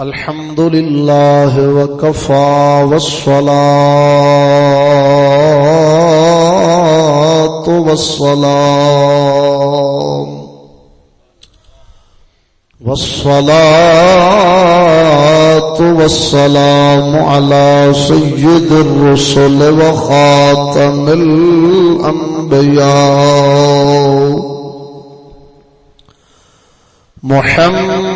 الحمد لله وكفى والصلاة والسلام والصلاة والسلام على سيد الرسل وخاتم الأنبياء محمد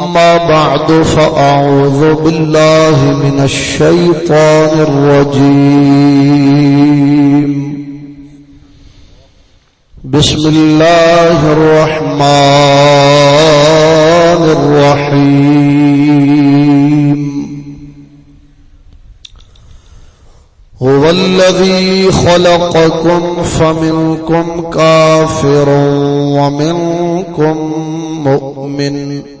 أما بعد فأعوذ بالله من الشيطان الرجيم. بسم الله الرحمن الرحيم. هو الذي خلقكم فمنكم كافر ومنكم مؤمن.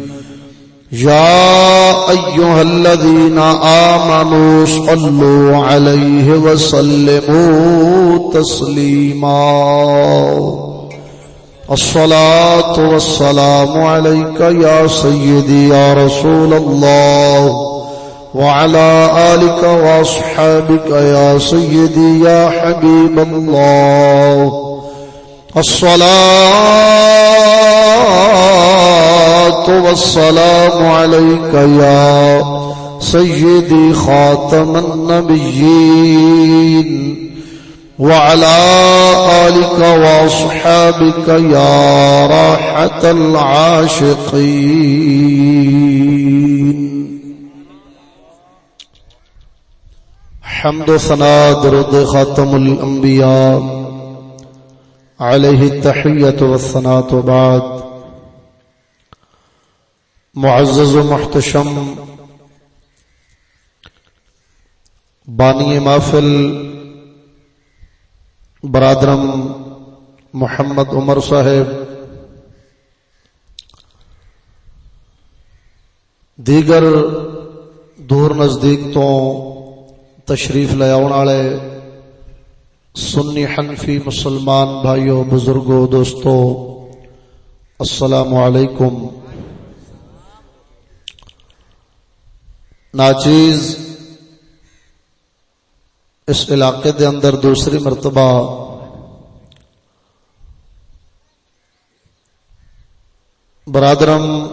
يا أيها الذين آمنوا صلوا عليه وسلموا تسليما الصلاة والسلام عليك يا سيدي يا رسول الله وعلى آلك وأصحابك يا سيدي يا حبيب الله الصلاة والسلام عليك يا سيدي خاتم النبيين وعلى آلك وأصحابك يا راحة العاشقين. حمد و ثنا درد خاتم الانبیاء الأنبياء عليه التحية والثناة وبعد معزز و محتشم، بانی محفل برادرم محمد عمر صاحب، دیگر دور نزدیک تو تشریف لے آنے والے سنی حنفی مسلمان بھائیوں بزرگوں دوستوں السلام علیکم۔ ناچیز، اس علاقے دے اندر دوسری مرتبہ برادرم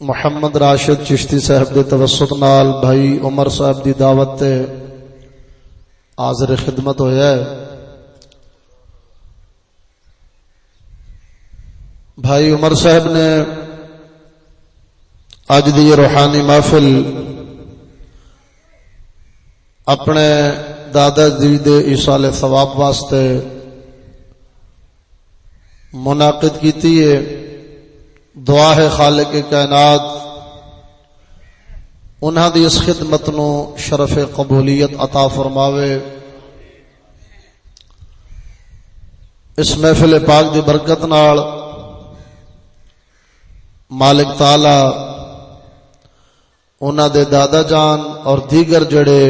محمد راشد چشتی صاحب دے توسط نال بھائی عمر صاحب دی دعوت تے حاضر خدمت ہویا ہے۔ بھائی عمر صاحب نے اج دی روحانی محفل اپنے دادا جی دے ایسال ثواب واسطے منعقد کیتی ہے۔ دعا ہے خالق کائنات انہاں دی اس خدمت نو شرف قبولیت عطا فرماوے۔ اس محفل پاک دی برکت نال مالک تعالی، انہاں دے دادا جان اور دیگر جڑے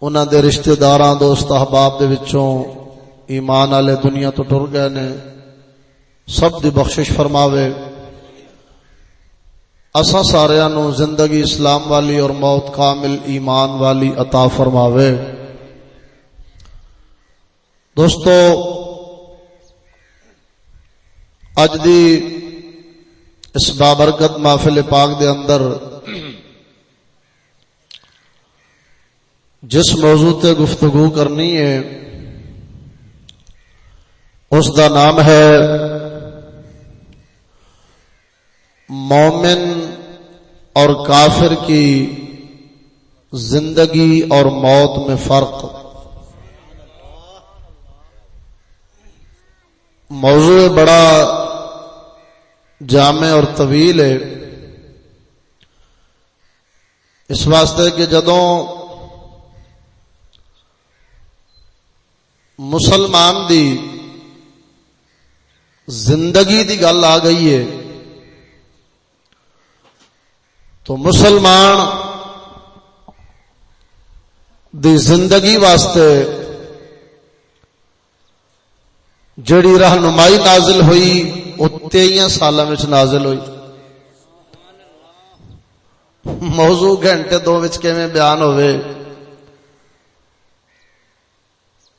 انہاں دے رشتہ داراں دوست احباب دے وچوں ایمان والے دنیا تو ٹر گئے نے، سب دی بخشش فرماوے۔ اسا سارا نو زندگی اسلام والی اور موت کامل ایمان والی عطا فرماوے۔ دوستو، اج دی اس بابرکت محفل پاک دے اندر جس موضوع تے گفتگو کرنی ہے، اس دا نام ہے مومن اور کافر کی زندگی اور موت میں فرق۔ موضوع بڑا جامع اور طویل ہے۔ اس واسطے کہ جدوں مسلمان دی زندگی دی گل آ گئی ہے تو مسلمان دی زندگی واسطے جڑی رہنمائی نازل ہوئی، وہ تئی سال نازل ہوئی۔ موضوع گھنٹے دو بیان ہوئے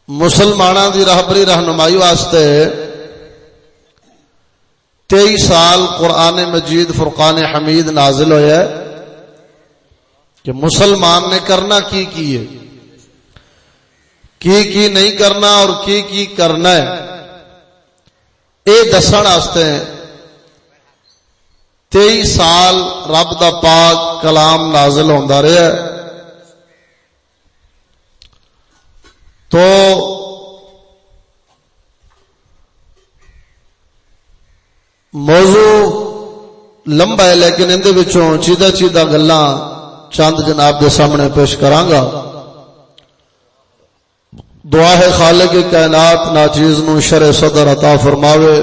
مسلمانوں دی رہبری رہنمائی واسطے تئی سال قرآن مجید فرقان حمید نازل ہوا ہے کہ مسلمان نے کرنا کی کی ہے؟ کی کی نہیں کرنا اور کی کی کرنا ہے؟ یہ دسن تئی سال رب دا پاک کلام نازل ہوتا رہا تو موضوع لمبا ہے، لیکن اندر چیدہ چیدہ گلا چند جناب کے سامنے پیش کرانگا۔ دعا ہے خالق کائنات ناچیز نو شر صدر عطا فرماوے۔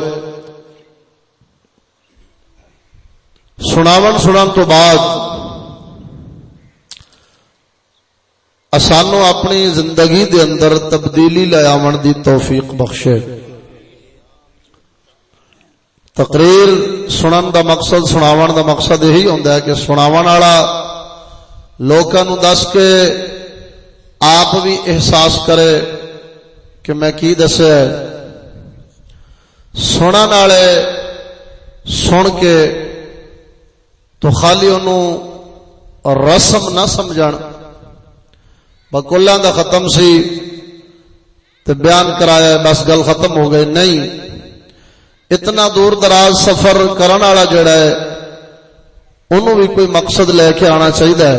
سناون، سنن تو بعد اسانو اپنی زندگی دے اندر تبدیلی لے آون دی توفیق بخشے۔ تقریر سنن دا مقصد سناون دا مقصد یہی ہوندا ہے کہ سناون والا لوکاں نو دس کے آپ بھی احساس کرے کہ میں کی دسیا سنن والے سن کے تو خالی انہوں رسم نہ سمجھ بکولوں دا ختم سی تو بیان کرایا بس گل ختم ہو گئی نہیں اتنا دور دراز سفر کرنے والا جڑا ہے انہوں بھی کوئی مقصد لے کے آنا چاہیے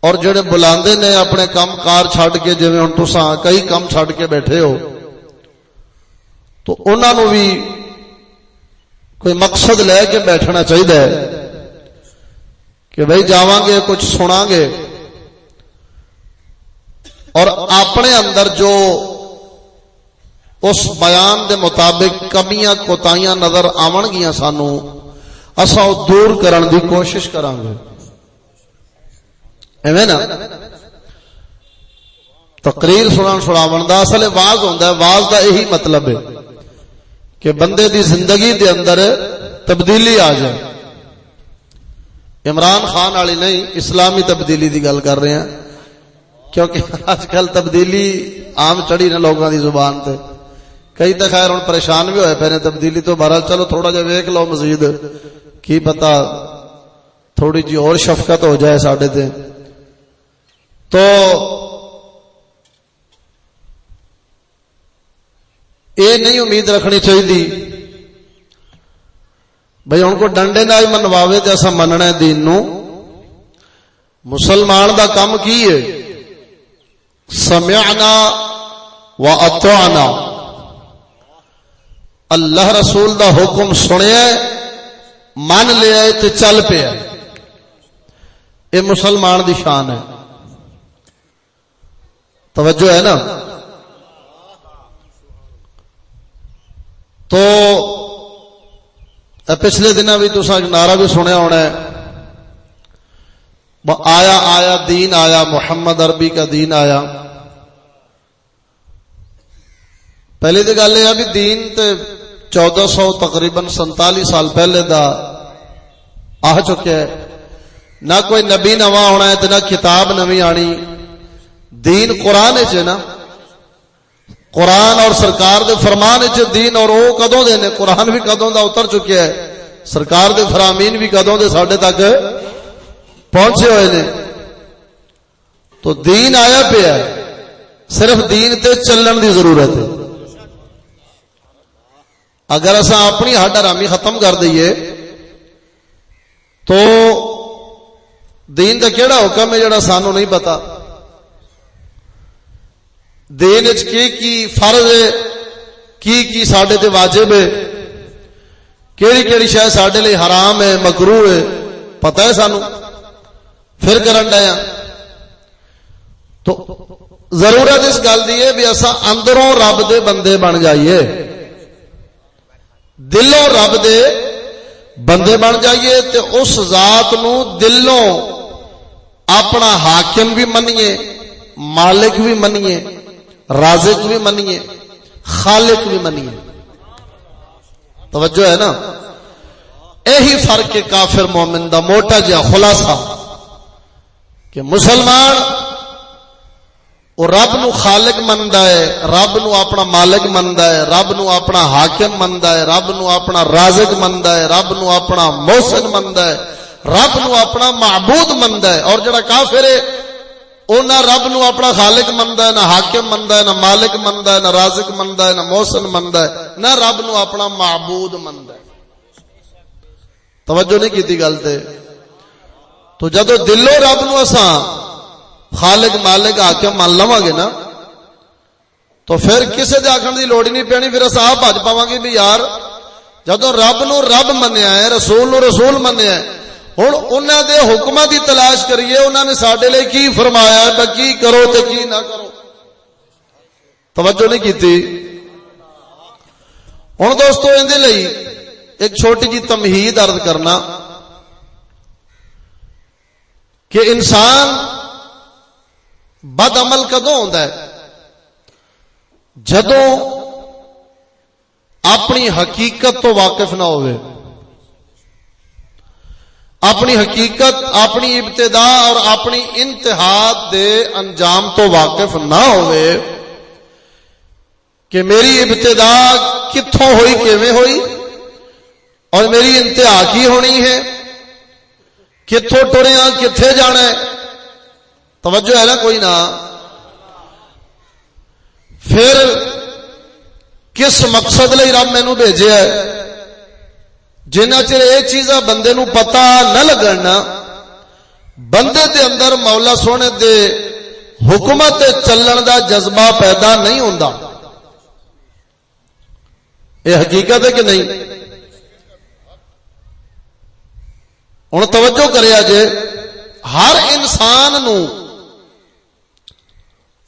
اور جڑے بلا نے اپنے کام کار چڈ کے جی ہوں تسا کئی کام چڈ کے بیٹھے ہو، تو انہوں بھی کوئی مقصد لے کے بیٹھنا چاہیے کہ بھائی جا گے، کچھ سنا گے۔ اور اپنے اندر جو اس بیان دے مطابق کمیاں کوتاہیاں نظر آون گیا سانو۔ اسا دور کرن دی کوشش کران گے ایویں نا؟ تقریر سنن سناون دا اصل واز ہوندا ہے، واز دا یہی مطلب ہے کہ بندے دی زندگی دے اندر تبدیلی آ جائے۔ عمران خان والی نہیں، اسلامی تبدیلی دی گل کر رہے ہیں۔ کیونکہ آج کل تبدیلی عام چڑھی نا لوگوں دی زبان تے۔ کئی تو خیر ہوں پریشان بھی ہوئے پہ تبدیلی تو بہرحال چلو تھوڑا جا ویک لو مزید۔ کی پتا تھوڑی جی اور شفقت ہو جائے سڈے تے۔ تو یہ نہیں امید رکھنی چاہیے بھائی ہوں کو ڈنڈے نہ منواوے تو اصا مننا دین نو۔ مسلمان دا کام کی ہے؟ سمعنا و اتوانا اللہ رسول دا حکم سنیا من لیا تے چل پیا یہ مسلمان دی شان ہے۔ توجہ ہے نا؟ تو پچھلے دن بھی تو نعرہ بھی سنیا ہونا ہے۔ آیا آیا، دین آیا، محمد عربی کا دین آیا۔ پہلی تو گل یہ بھی دین تے چودہ سو تقریباً سنتالی سال پہلے دا آ چکے نہ کوئی نبی نواں ہونا ہے نہ کتاب نوی آنی۔ دین قرآن جی نا۔ قرآن اور سرکار دے فرمان جی، دین اور وہ کدوں دے نے؟ قرآن بھی کدوں دا اتر چکے ہے۔ سرکار دے فرامین بھی کدوں دے ساڈے تک پہنچے ہوئے نے۔ تو دین آیا پیا صرف دین تے چلن دی ضرورت ہے۔ اگر اصا اپنی ہڈ آرامی ختم کر دئیے، تو دین کا کہڑا حکم ہے جڑا سانو نہیں پتا؟ دین کی کی فرض ہے، کی کی سڈے تے واجب ہے، کیڑی کیڑی شاید سڈے لیے حرام ہے مکرو ہے، پتا ہے سانو؟ پھر کرن ڈیا ہاں۔ تو ضرورت اس گل کی ہے بھی اصا اندروں رب دے بندے بن جائیے۔ دلوں رب دے بندے بن جائیے تے اس ذات نو دلوں اپنا حاکم بھی منیے، مالک بھی منیے، رازق بھی منیے، خالق بھی منیے۔ توجہ ہے نا؟ یہی فرق ہے کافر مومن دا موٹا جہا خلاصہ کہ مسلمان وہ رب نو خالق منتا ہے رب نو اپنا مالک منتا ہے رب نو اپنا حاکم منتا ہے رب نو اپنا رازق منتا ہے رب نو اپنا موسن منتا ہے رب نو اپنا معبود منتا ہے اور جڑا کافر ہے وہ نہ رب نو اپنا خالق منتا ہے نہ حاکم منتا ہے نہ مالک منتا ہے نہ رازق منتا ہے نہ موسن منتا ہے نہ رب نو اپنا معبود منتا ہے توجہ نہیں کی گل تے تو جدو دلو رب نو اساں خالق مالک حاکم مان لوا گے نا؟ تو پھر کسی دے آخر دی لوڑ نہیں پینی، پھر اصا آپ بج پاواں گے بھی یار جدو رب نو رب منیا ہے، رسول نو رسول منیا ہے ہوں انہوں دے حکم دی تلاش کریے انہوں نے سڈے لیے کی فرمایا ہے کی کرو تے کی نہ کرو؟ توجہ نہیں کی ہوں دوستو اندر ایک چھوٹی جی تمہید ارد کرنا کہ انسان بد عمل کدو ہے؟ جدو اپنی حقیقت تو واقف نہ ہوئے۔ اپنی حقیقت، اپنی ابتدا اور اپنی انتہا دے انجام تو واقف نہ ہوئے۔ کہ میری ابتدا کتوں ہوئی، کیویں ہوئی؟ اور میری انتہا کی ہونی ہے؟ کتوں ٹریا کتنے جانا ہے؟ توجہ ہے نا، کوئی نہ۔ پھر کس مقصد لئی رب مینو بھیجا جنہ چر یہ چیزاں بندے نو پتا نہ لگنا بندے دے اندر مولا سونے دے حکومت چلن دا جذبہ پیدا نہیں ہوتا یہ حقیقت ہے کہ نہیں؟ ہوں توجہ کرے جے، ہر انسان نو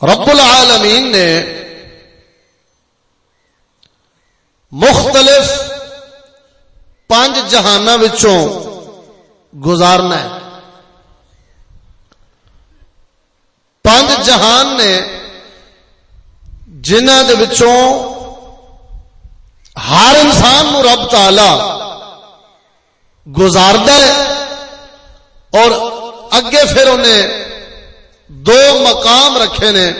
رب العالمین نے مختلف پانچ جہان گزارنا ہے۔ پانچ جہان نے جنہ ہر انسان نو رب تالا گزارد اور اگے پھر انہیں دو مقام رکھے نے۔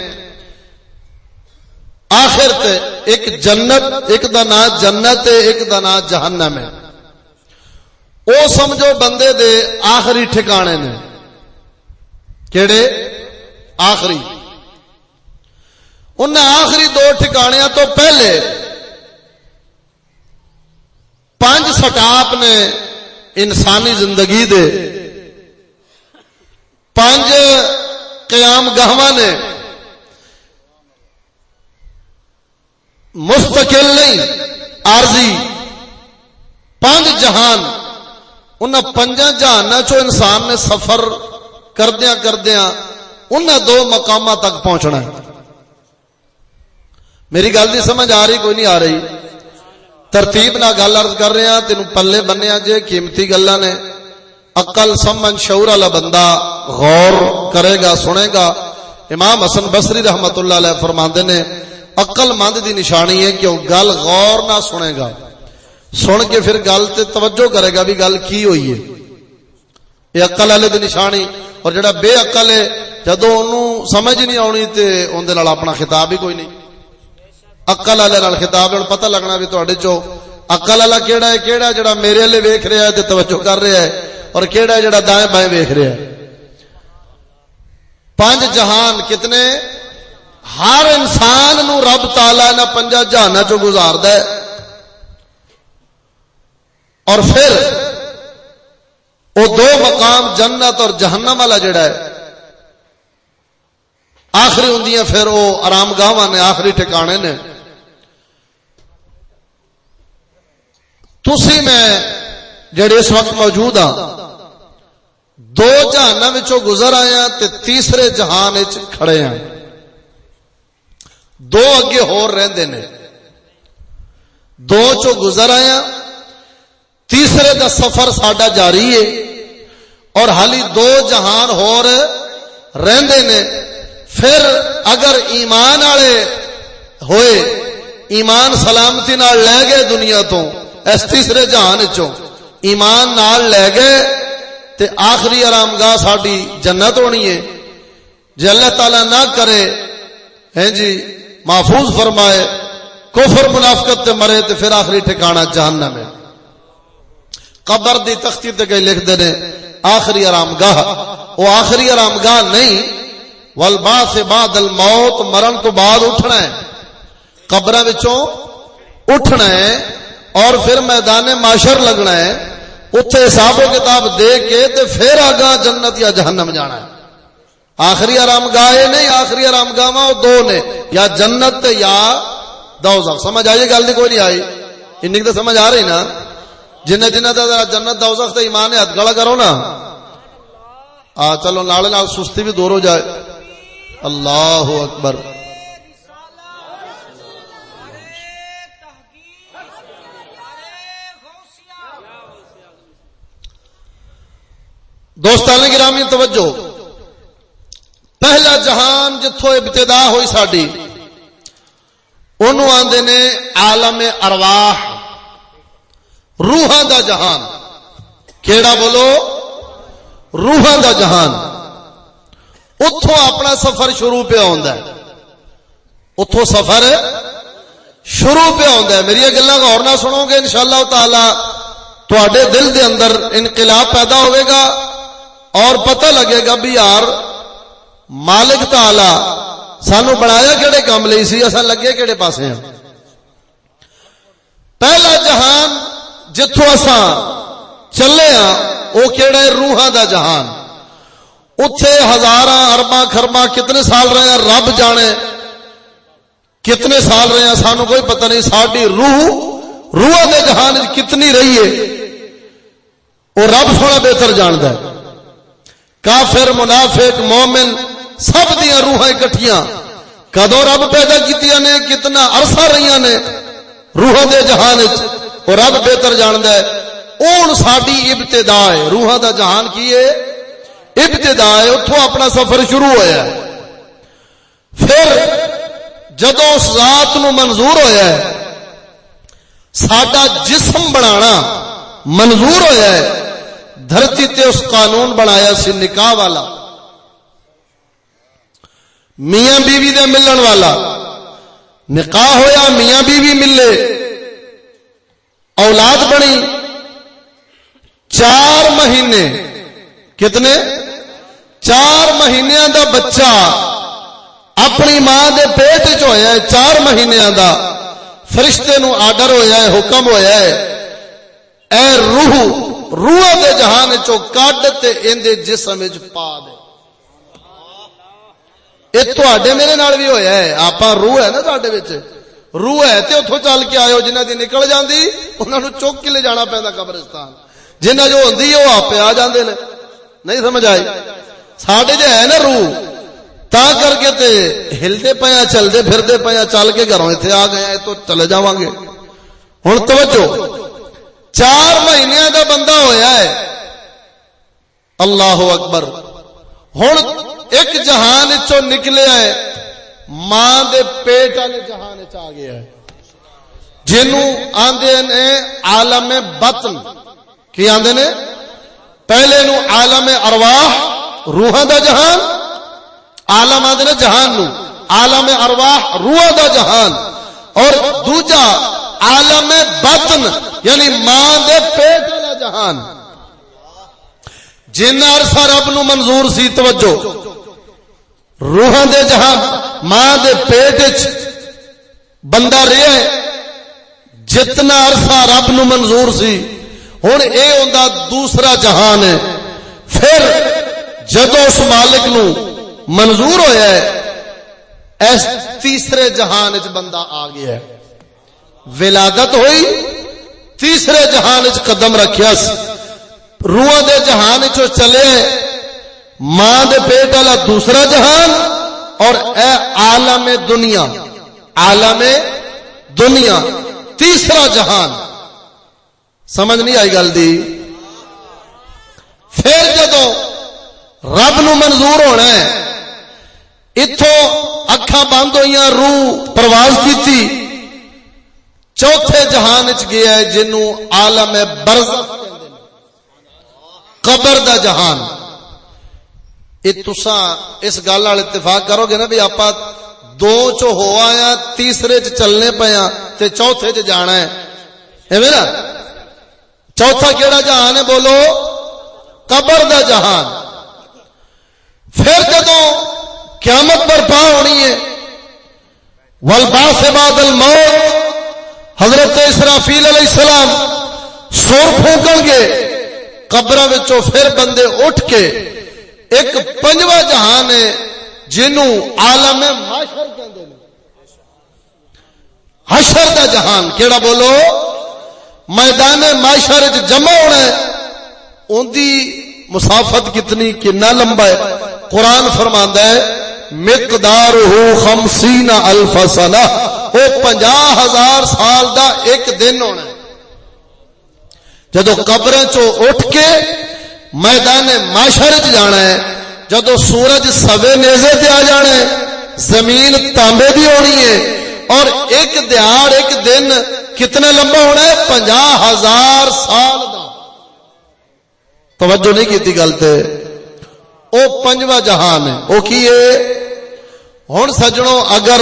آخر تے ایک جنت، ایک دا نا جنت ایک دا نا جہنم ہے۔ او سمجھو بندے دے آخری ٹھکانے نے۔ کیڑے؟ آخری۔ ان آخری دو ٹھکانے تو پہلے پانچ سٹاپ نے انسانی زندگی دے۔ پانچ قیام گاہ نے۔ مستقل نہیں، عارضی۔ پانچ جہان ان پنجا جہان چو انسان نے سفر کردیا کردیا ان دو مقام تک پہنچنا ہے۔ میری گل نہیں سمجھ آ رہی، کوئی نہیں آ رہی۔ ترتیب نہ گل ارد کر رہا ہاں، تین پلے بنیا ہاں، جے قیمتی گلا نے۔ اقل سمن شعور والا بندہ۔ غور کرے گا، سنے گا۔ امام حسن بصری رحمت اللہ علیہ فرماندے نے اقل مند دی نشانی ہے کہ وہ گل غور نہ سنے گا۔ سن کے پھر گل تے توجہ کرے گا بھی گل کی ہوئی ہے۔ یہ اقل والے دی نشانی، اور جڑا بے اقل ہے جدو انہوں سمجھ نہیں آنی تے اندر اپنا خطاب ہی کوئی نہیں۔ اقل والے خطاب پتہ لگنا بھی تھوڑے چو اقل والا کیڑا ہے، کیڑا جڑا میرے لیے ویکھ رہا ہے تے توجہ کر رہا ہے، اور کیڑا ہے جڑا دائیں بائیں ویخ رہا ہے۔ پانچ جہان کتنے؟ ہر انسان نو رب تالا نہ پنجا جہان چ گزار اور پھر وہ دو مقام جنت اور جہنم والا جڑا ہے۔ آخری ہوں پھر وہ آرام گاہ نے، آخری ٹھکانے نے۔ تسی میں جڑے اس وقت موجود ہاں دو جہان گزر آیا ہاں تے تیسرے جہان کھڑے ہیں دو اگے ہور رہندے نے۔ دو چو گزر آیا ہاں۔ تیسرے دا سفر ساڈا جاری ہے۔ اور حالی دو جہان ہور رہندے نے۔ پھر اگر ایمان والے ہوئے، ایمان سلامتی نال لے گئے دنیا تو، اس تیسرے جہان چو ایمان نال لے گئے تے آخری آرام گاہ ساری جنت ہونی ہے۔ جی اللہ تعالی نہ کرے، ہیں جی محفوظ فرمائے، کفر، منافقت تے مرے تے پھر آخری ٹھکانا جہنم ہے۔ قبر دی تختی تے گئے لکھ دے آخری آرام گاہ وہ آخری آرام گاہ نہیں ولبا سے بعد الموت، مرن تو بعد اٹھنا ہے۔ قبر اٹھنا ہے اور پھر میدان معاشر لگنا ہے۔ اتنے حساب و کتاب دے کے تے پھر آگا جنت یا جہنم جانا ہے آخری آرام گاہ نہیں آخری آرام گاہ دو نے یا جنت یا دوزخ سمجھ آئی گل نہیں کوئی نہیں آئی ان تو سمجھ آ رہی نا جنہیں جنہیں جنت دوزخ تے ایمان ہاتھ گلا کرو نا آ چلو نال سستی بھی دور ہو جائے اللہ اکبر دوستان گرامی توجہ۔ پہلا جہان جتوں ابتدا ہوئی ساری آدھے نے عالم ارواح۔ روحاں دا جہان۔ کیڑا بولو؟ روحاں دا جہان۔ اتوں اپنا سفر شروع پہ اتوں سفر شروع پہ میری گلا غور نہ سنو گے ان شاء اللہ تعالی تے دل دے اندر انقلاب پیدا ہوئے گا۔ اور پتہ لگے گا بھی یار مالک تعالی سانو بنایا کہڑے کام لی سی اصا لگے کہڑے پاسے ہیں پہلا جہان جتوں اسا چلے ہاں وہ کہڑا روحاں دا جہان۔ اتے ہزار اربا خربا کتنے سال رہے ہیں رب جانے کتنے سال رہے ہیں سانو کوئی پتہ نہیں ساری روح روح کے جہان کتنی رہی ہے وہ رب سونا بہتر جاند ہے۔ کافر، منافق، مومن، سب دیا روح کٹیاں کدو رب پیدا کی نے، کتنا عرصہ رہی نے روح دے جہان وہ رب بہتر جاند ہے۔ اون ساری ابتدا ہے۔ روحاں دا جہان کی ہے؟ ابتدا ہے اتوں اپنا سفر شروع ہوا ہے۔ پھر جدو اس ذات نو منظور ہویا ہے سڈا جسم بنانا منظور ہویا ہے۔ دھرتی تے اس قانون بنایا سی، نکاح والا۔ میاں بیوی دے ملن والا۔ نکاح ہویا، میاں بیوی ملے۔ اولاد بنی۔ چار مہینے۔ کتنے؟ چار مہینوں دا بچہ اپنی ماں دے پیٹ چ ہوا ہے، چار مہینوں دا۔ فرشتے نو آڈر ہویا ہے، حکم ہویا ہے۔ اے روح روح دے جہان چو کڈ تے اندے جسم وچ پا دے۔ اے تواڈے میرے نال بھی ہویا ہے۔ آپا روح ہے نا تواڈے وچ۔ روح ہے تے اوتھوں چل کے آئے ہو جنہاں دی نکل جاندی، انہاں نو چوک کے لے جانا پیندا قبرستان۔ جنہاں جو ہوندی او آپے آ جاندے نے۔ نہیں سمجھ آئی؟ ساڈے جے ہے نا روح، تا کر کے تے ہلدے پیا چلدے پھردے پیا چل کے گھروں ایتھے آ گئے تو چلے جاواں گے۔ ہن توجہ۔ چار مہینے دا بندہ ہویا ہے۔ اللہ اکبر۔ ہوں ایک جہان چو نکلے ہے۔ ماں دے پیٹ والے جہان چ گیا ہے۔ جنوں آندے نے عالم بطن۔ کی آندے نے؟ پہلے نو عالم ارواح، روحاں دا جہان۔ عالم آندے نے جہان نو عالم ارواح روح دا جہان۔ اور دوجا عالم بطن یعنی ماں دے پیٹ والا جہان۔ جن عرصہ رب نو منظور سی، توجہ۔ روح دے جہان، ماں دے پیٹ چ بندہ رہے جتنا عرصہ رب نو منظور سی ہوں یہ ہوں دوسرا جہان ہے۔ پھر جدو اس مالک نو منظور ہویا ہے، اس تیسرے جہان چ بندہ آ گیا ہے۔ ولادت ہوئی، تیسرے جہان چ قدم رکھیا روح دے جہان چو چلے ماں دے پیٹ والا دوسرا جہان اور اے عالم دنیا عالم دنیا، تیسرا جہان۔ سمجھ نہیں آئی گل دی؟ پھر جدو رب نو منظور ہونا ہے اتو اکھا بند ہوئی روح پرواز کی تھی چوتھے جہان چ گیا ہے جنوں عالم برز قبر دا جہان۔ یہ تسا اس گل وال اتفاق کرو گے نا بھی آپ دو چو ہو آیا، تیسرے چ چلنے پیا تے چوتھے چ جانا ہے۔ ایویں نا؟ چوتھا کیڑا جہان ہے بولو؟ قبر دا جہان۔ پھر جدو قیامت پر پا ہونی ہے ولبا سے بعد الموت حضرت اسرافیل علیہ السلام سور پھونکن گے قبر پھر بندے اٹھ کے ایک پنجواں جہان ہے جنوں عالم حشر حشر دا جہان، کیڑا بولو؟ میدان معاشر جمع ہونا ہے۔ ان دی مسافت کتنی کنا لمبا ہے۔ قرآن فرماندا ہے، مقدار ہو خمسین الف سنہ۔ وہ پنجا ہزار سال دا ایک دن ہونا جدو قبر اٹھ کے میدان معاشر چ جانا ہے، جدو سورج سوے نیزے تے آ جانا ہے، زمین تانبے دی ہونی ہے۔ اور ایک دیہڑ ایک دن کتنے لمبا ہونا ہے؟ پنجا ہزار سال دا۔ توجہ نہیں کی گل تے۔ او پنجواں جہان ہے۔ او کی ہے؟ ہوں سجنوں اگر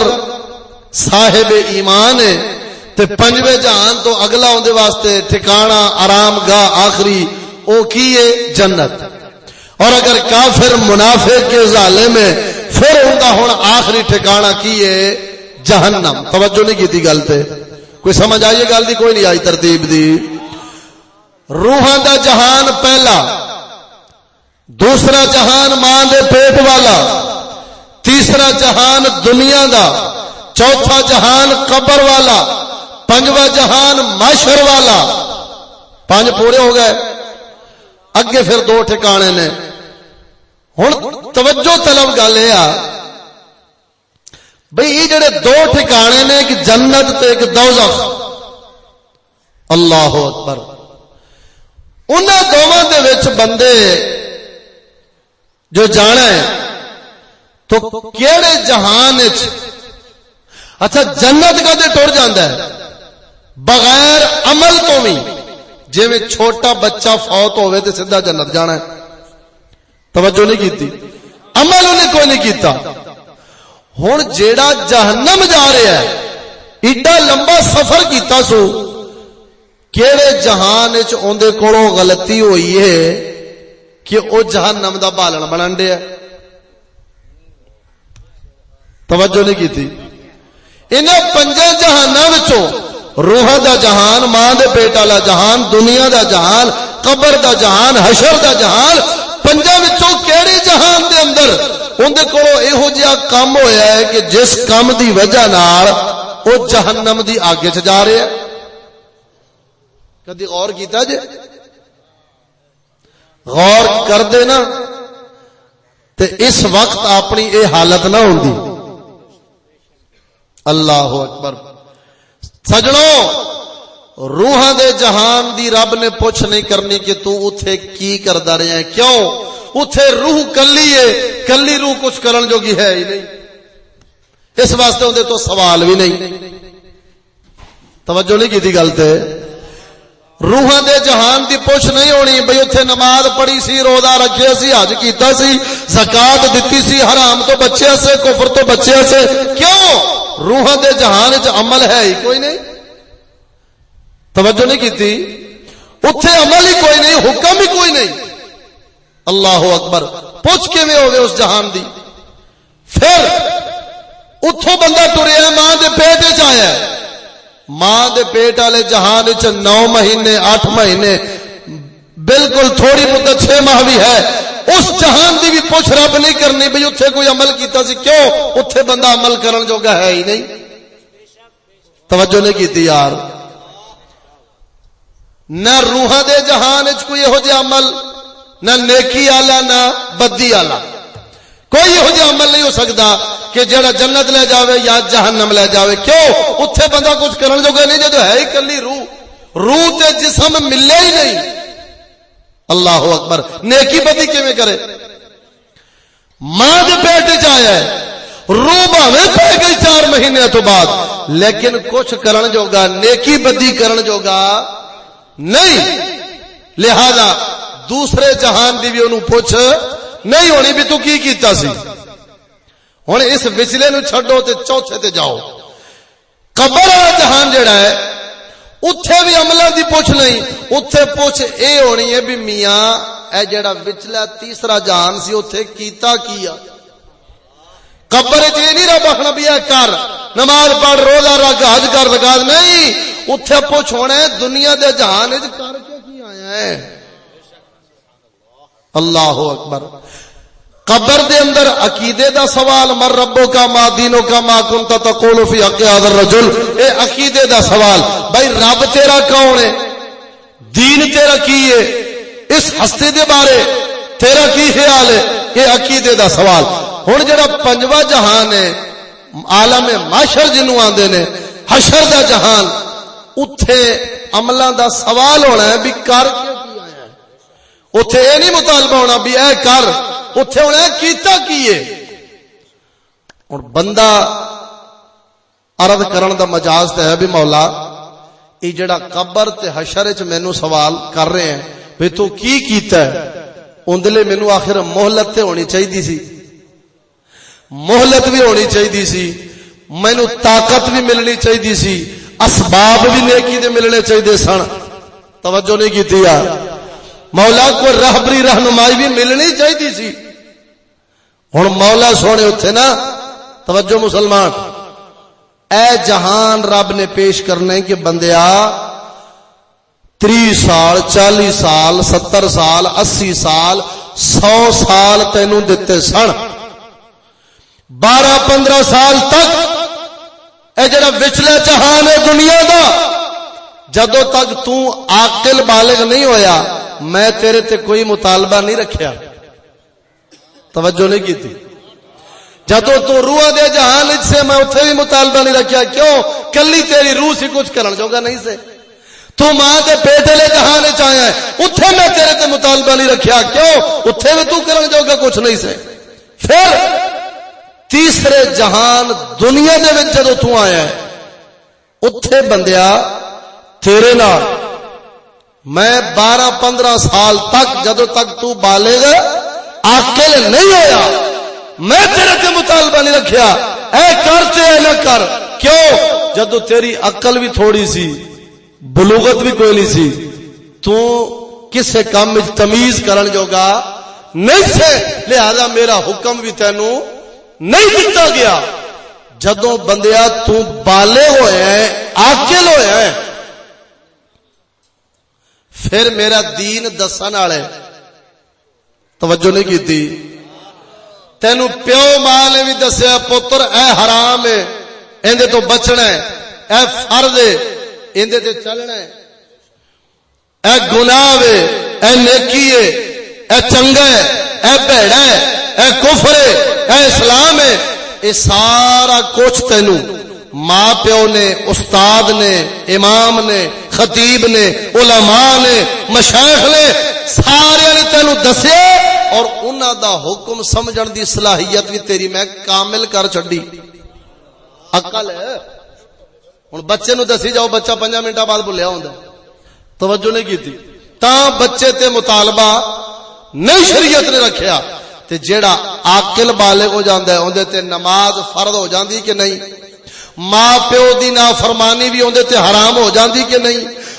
صاحب ایمان ہے۔ تے پنجویں جہان تو اگلا اندر واسطے ٹھکانا آرام گاہ، آخری، او کی ہے؟ جنت۔ اور اگر کافر منافع کے ظالے میں پھر ان کا آخری ٹھکانا کی ہے؟ جہنم۔ توجہ نہیں کیتی گل تے۔ کوئی سمجھ آئیے گل دی؟ کوئی نہیں آئی ترتیب دی۔ روحاں دا جہان پہلا، دوسرا جہان ماں دے پیٹ والا، تیسرا جہان دنیا دا۔ چوتھا جہان قبر والا، پنجواں جہان معاشر والا۔ پانچ پورے ہو گئے۔ اگے پھر دو ٹھکانے نے۔ ہوں توجہ طلب گل یہ بھئی یہ جڑے دو ٹھکانے نے، ایک جنت تے ایک دوزخ۔ اللہ اکبر۔ ان دونوں دے وچ بندے جو جانا ہے، تو کیڑے جہان اچھا جنت کا ٹر جاندہ ہے۔ بغیر عمل تو بھی جی میں چھوٹا بچہ فوت ہوئے تو سیدھا جنت جانا ہے۔ توجہ نہیں کیتی۔ عمل انہیں کوئی نہیں کیتا۔ ہوں جیڑا جہنم جا رہا ہے، ایڈا لمبا سفر کیتا سو کہڑے جہان چندے کولوں غلطی ہوئی ہے کہ وہ جہنم دا بالن بنا ڈیا توجہ نہیں کی انہیں پنجے جہانوں روح دا جہان، ماں دے پیٹ والا جہان، دنیا دا جہان، قبر دا جہان، حشر دا جہان پنجا وچوں کیڑے جہان دے اندر؟ اندر کو یہو جہا کام ہویا ہے کہ جس کام دی وجہ نال او جہنم دی آگے چ جا رہے ہیں۔ کدی غور کیتا جے؟ غور کر دے نا تے اس وقت اپنی اے حالت نہ ہوندی۔ اللہ اکبر۔ سجڑوں روحاں دے جہان دی رب نے پوچھ نہیں کرنی کہ تو اتھے کی کردا رہے ہیں؟ کیوں؟ اتھے روح کلی ہے، کلی روح کچھ کرن جو گی ہے ہی نہیں۔ اس واسطے ہوندے تو سوال بھی نہیں۔ توجہ نہیں کی تھی گلتے روحاں دے جہان دی پوچھ نہیں ہونی، بھئی اتھے نماز پڑھی سی، روزہ رکھے سی، حج کیتا سی، زکات دتی سی، حرام تو بچے سے، کفر تو بچے سے۔ کیوں؟ روح دے جہان چ عمل ہے ہی کوئی نہیں۔ توجہ نہیں کی اتے عمل ہی کوئی نہیں، حکم ہی کوئی نہیں۔ اللہ اکبر، پوچھ کے ہو گئے اس جہان دی؟ پھر اتوں بندہ ٹریا، ماں دے پیٹ چیا ماں دے پیٹ والے جہان چ نو مہینے، اٹھ مہینے، بالکل تھوڑی مدت، چھ ماہ بھی ہے۔ اس جہان دی بھی پوچھ رب نہیں کرنی بھائی اتنے کوئی عمل کیتا سی، کیوں؟ اتنے بندہ عمل کرن جوگا ہے ہی نہیں۔ توجہ نہیں کیتی یار۔ نہ روحاں دے جہان چ کوئی یہو جہ عمل، نہ نیکی آلہ، نہ بدی آلہ۔ کوئی یہو جہ عمل نہیں ہو سکتا کہ جڑا جنت لے جاوے یا جہنم لے جاوے۔ کیوں؟ اتنے بندہ کچھ کرن جو نہیں جدو ہے ہی کلی روح۔ روح تے جسم ملے ہی نہیں۔ اللہ اکبر، نیکی بدی کیویں کرے؟ ماں کے پیٹ چیا روح بھاوے پہ گئی چار مہینے تو بعد۔ لیکن کچھ کرن جوگا، نیکی بدی کرن جوگا نہیں۔ لہذا دوسرے جہان دی بھی انہوں پوچھ، نہیں ہونی بھی تو کی کیتا سی؟ ہوں اس وچلے نو چھڈو تے چوتھے تے جاؤ۔ قبر والا جہان جڑا ہے اتے بھی عملہ دی پوچھ نہیں اتے پوچھ اے ہونی ہے بھی میاں، اے جڑا وچلا تیسرا جہان سی اتے کیتا کیا؟ قبر چ نہیں رب آخنا بھی کر، نماز پڑھ، روزہ رکھ، حج کر، زکات، نہیں اتے پوچھ ہونا ہے دنیا دے جہان کر کے کی آیا ہے؟ اللہ اکبر۔ قبر دے اندر عقیدے دا سوال، مر ربو کا ما دینو کا ما کنتا تقول فی حق هذا الرجل. اے عقیدے دا سوال، بھائی رب تیرا کون ہے؟ دین تیرا کی ہے؟ اس ہستے دے بارے تیرا کی خیال ہے؟ اے عقیدے دا سوال۔ ہن جڑا پنجواں جہان ہے، عالم معاشر جنوں آندے نے، حشر دا جہان اوتھے عملاں دا سوال ہونا ہے بھی کر کے کی ہے؟ اوتھے اے نہیں مطالبہ ہونا بھی اے کر۔ اوتھے ہونا ہے کیتا کیے اور بندہ عرض کرن دا مجاز تے ہے بھی مولا یہ جڑا قبر تے حشر وچ مینوں سوال کر رہے ہیں بھی تو کی کیتا ہے؟ اندلے مینوں آخر مہلت تے ہونی چاہیے سی۔ مہلت بھی ہونی چاہیے سی مینو طاقت بھی ملنی چاہیے سی، اسباب بھی نیکی دے ملنے چاہیے سن۔ توجہ نہیں کی یار۔ مولا کو رہبری رہنمائی بھی ملنی چاہیے سی۔ ہوں مولا سونے اتنے نا، توجہ مسلمان، اے جہان رب نے پیش کرنے کہ بندیا تری سال چالی سال، ستر سال، اسی سال، سو سال تینوں دیتے سن۔ بارہ، پندرہ سال تک، اے جڑا وچلا جہان ہے دنیا دا جدو تک تو عاقل بالغ نہیں ہویا میں تیرے تے کوئی مطالبہ نہیں رکھیا۔ توجہ نہیں کی تھی۔ جدو تو روح دے جہان سے میں اتنے بھی مطالبہ نہیں رکھیا، کیوں؟ کلی تیری روح سے کچھ کرن جوگا نہیں سے۔ تو ماں کے پیٹ لے جہان چاہیا ہے اتنے میں تیرے تے مطالبہ نہیں رکھیا، کیوں؟ اتنے بھی تو کرن جوگا کچھ نہیں سے۔ پھر تیسرے جہان دنیا دے وچ جدوں تو آیا ہے اتے بندیا تیرے نال۔ میں بارہ پندرہ سال تک جدو تک تو بالغ آکل نہیں ہویا۔ میں تیرے تے مطالبہ نہیں رکھیا۔ اے کر تے اے نہ کر۔ کیوں؟ جدو تیری عقل بھی تھوڑی سی، بلوغت بھی کوئی نہیں سی۔ تو کسے کام میں تمیز کرن جوگا نہیں سے لہذا میرا حکم بھی تینوں نہیں دتا گیا۔ جدو بندیا تو بالے ہوئے ہیں آکل ہوئے ہیں پھر میرا دین دسن والے۔ توجہ نہیں کی تینو پیو ماں نے بھی دسیا، پتر، اے حرام ہے اندے تو بچنا ہے، اے فرض ہے اندے تے چلنا ہے۔ اے گناہ ہے، اے نیکی ہے، اے چنگا ہے، اے بھڑا ہے، اے کفر ہے، اے اسلام ہے یہ سارا کچھ تینو۔ ماں پیو نے، استاد نے، امام نے، خطیب نے، علماء نے، مشائخ نے سارے نے تینو دسے اور انہوں دا حکم سمجھن دی صلاحیت بھی تیری میں کامل کر چڈی اکل ہوں بچے نو دسی جاؤ، بچہ پنجا منٹ بعد بھولیا ہوں توجہ نہیں کی تا بچے تے مطالبہ نہیں شریعت نے رکھیا، تے جیڑا عاقل بالغ ہو جاندا ہے اودے تے نماز فرض ہو جاندی کہ نہیں؟ ماں پیو دی نافرمانی بھی اودے تے حرام ہو جاندی کہ نہیں؟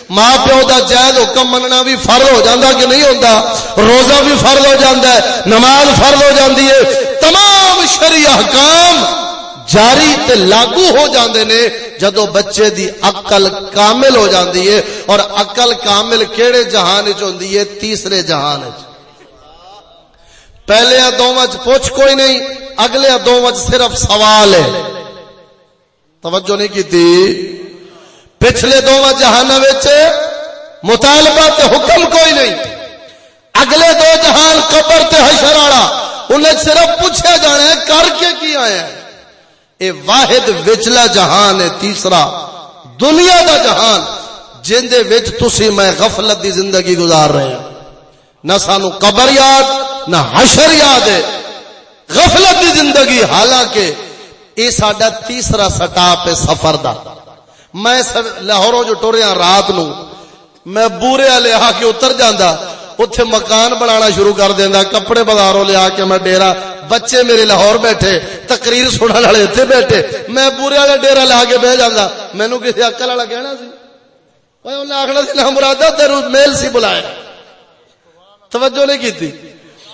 ماں پیو دا جائز حکم مننا بھی فرض ہو جاندا کہ نہیں ہوندا؟ روزہ بھی فرض ہو جاندا ہے، نماز فرض ہو جاندی ہے۔ تمام شرعی احکام جاری تے لاگو ہو جاندے نے جدو بچے دی عقل کامل ہو جاندی ہے۔ اور عقل کامل کیڑے جہان وچ ہوندی ہے؟ تیسرے جہان وچ۔ پہلے دو وچ پوچھ کوئی نہیں، اگلے دو وچ صرف سوال ہے۔ توجہ نہیں کیتی۔ پچھلے دو جہان وچ مطالبہ تے حکم کوئی نہیں۔ اگلے دو جہان قبر تے حشر والا، انہیں صرف پوچھا جانا ہے کر کے کی آیا ہے اے واحد وچلا جہان ہے، تیسرا دنیا دا جہان، جن دے وچ تسی میں غفلت دی زندگی گزار رہے ہیں۔ نہ سانو قبر یاد، نہ حشر یاد ہے۔ غفلت دی زندگی، حالانکہ اے ساڈا تیسرا سٹاپ ہے سفر دا۔ میں لاہوروں جو ٹوریا رات نو، میں بورے والے آ کے اتر جانا اتے مکان بنا شروع کر دینا کپڑے بازاروں لیا کے میں ڈیرا، بچے میرے لاہور بیٹھے، تقریر سننے والے اتنے بیٹھے، میں بورے والے ڈیرا لا کے بہ جانا مینو کسی اکل والا کہنا سی؟ انہیں آخنا سی نہ مراد تیر میل سی بلایا۔ توجہ نہیں کی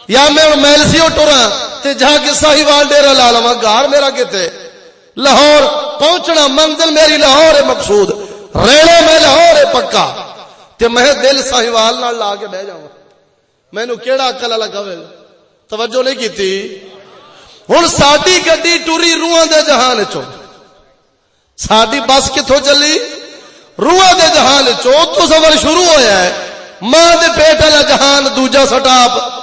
یا میں میل سی وہ ٹورا جا کے ساہی وال ڈیرا لا لوا گار میرا کتنے لاہور پہنچنا، منزل میری لاہور ہے مقصود۔ ریڑے میں لاہور ہے پکا۔ تے میں دل ساہیوال نال لا کے بہ جاواں۔ مینو کیڑا عقل والا کہے توجہ نہیں کیتی؟ ہن ساڈی گڈی ٹوری روحاں دے جہان چوں ساڈی بس کتھوں چلی؟ روحاں دے جہان چوں تو سفر شروع ہویا ہے۔ ماں دے پیٹ والا جہان، دوجا سٹاپ۔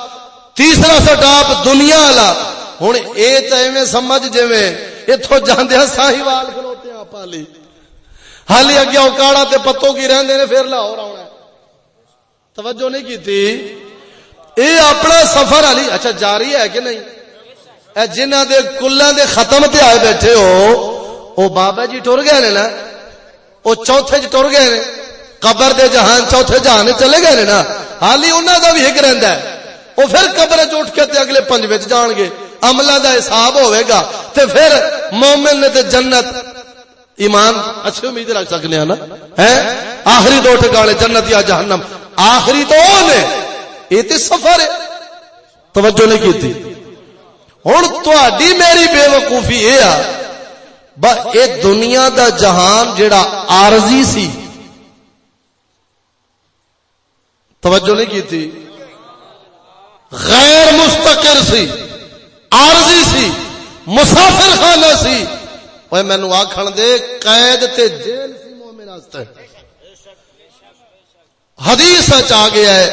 تیسرا سٹاپ دنیا والا۔ ہن اے تے ایویں سمجھ جویں ایتھوں جاندے ساہیوال کھلوتے ہیں پالی حالی اگیا اوکاڑا تے پتوں کی رہندے نے پھر لاہور آنا توجہ نہیں کی تھی اے اپنا سفر علی اچھا جاری ہے کہ نہیں؟ اے جنہ دے کلہ دے ختم تے آئے بیٹھے ہو، او بابا جی ٹر گئے نے نا؟ او چوتھے چ ٹر گئے نے؟ قبر دے جہان چوتھے جہان چلے گئے نے نا؟ حالی انہاں دا بھی ہک رہندا ہے۔ او پھر قبر چ کے تے اگلے پنج جان گے۔ عملہ دا حساب ہوے گا۔ تے پھر مومن نے تے جنت، ایمان، اچھی امید رکھ سکنے ہاں ہیں نا؟ آخری دو ٹکانے جنت یا جہنم۔ آخری تو نے، یہ تو سفر ہے۔ توجہ نہیں کی ہوں تھی میری بے وقوفی یہ اے دنیا دا جہان جڑا آرزی سی۔ توجہ نہیں کی غیر مستقر سی آرزی سی مسافر خانہ سی مینو آخر دے، قید تے جیل سی مومن حدیث آ گیا ہے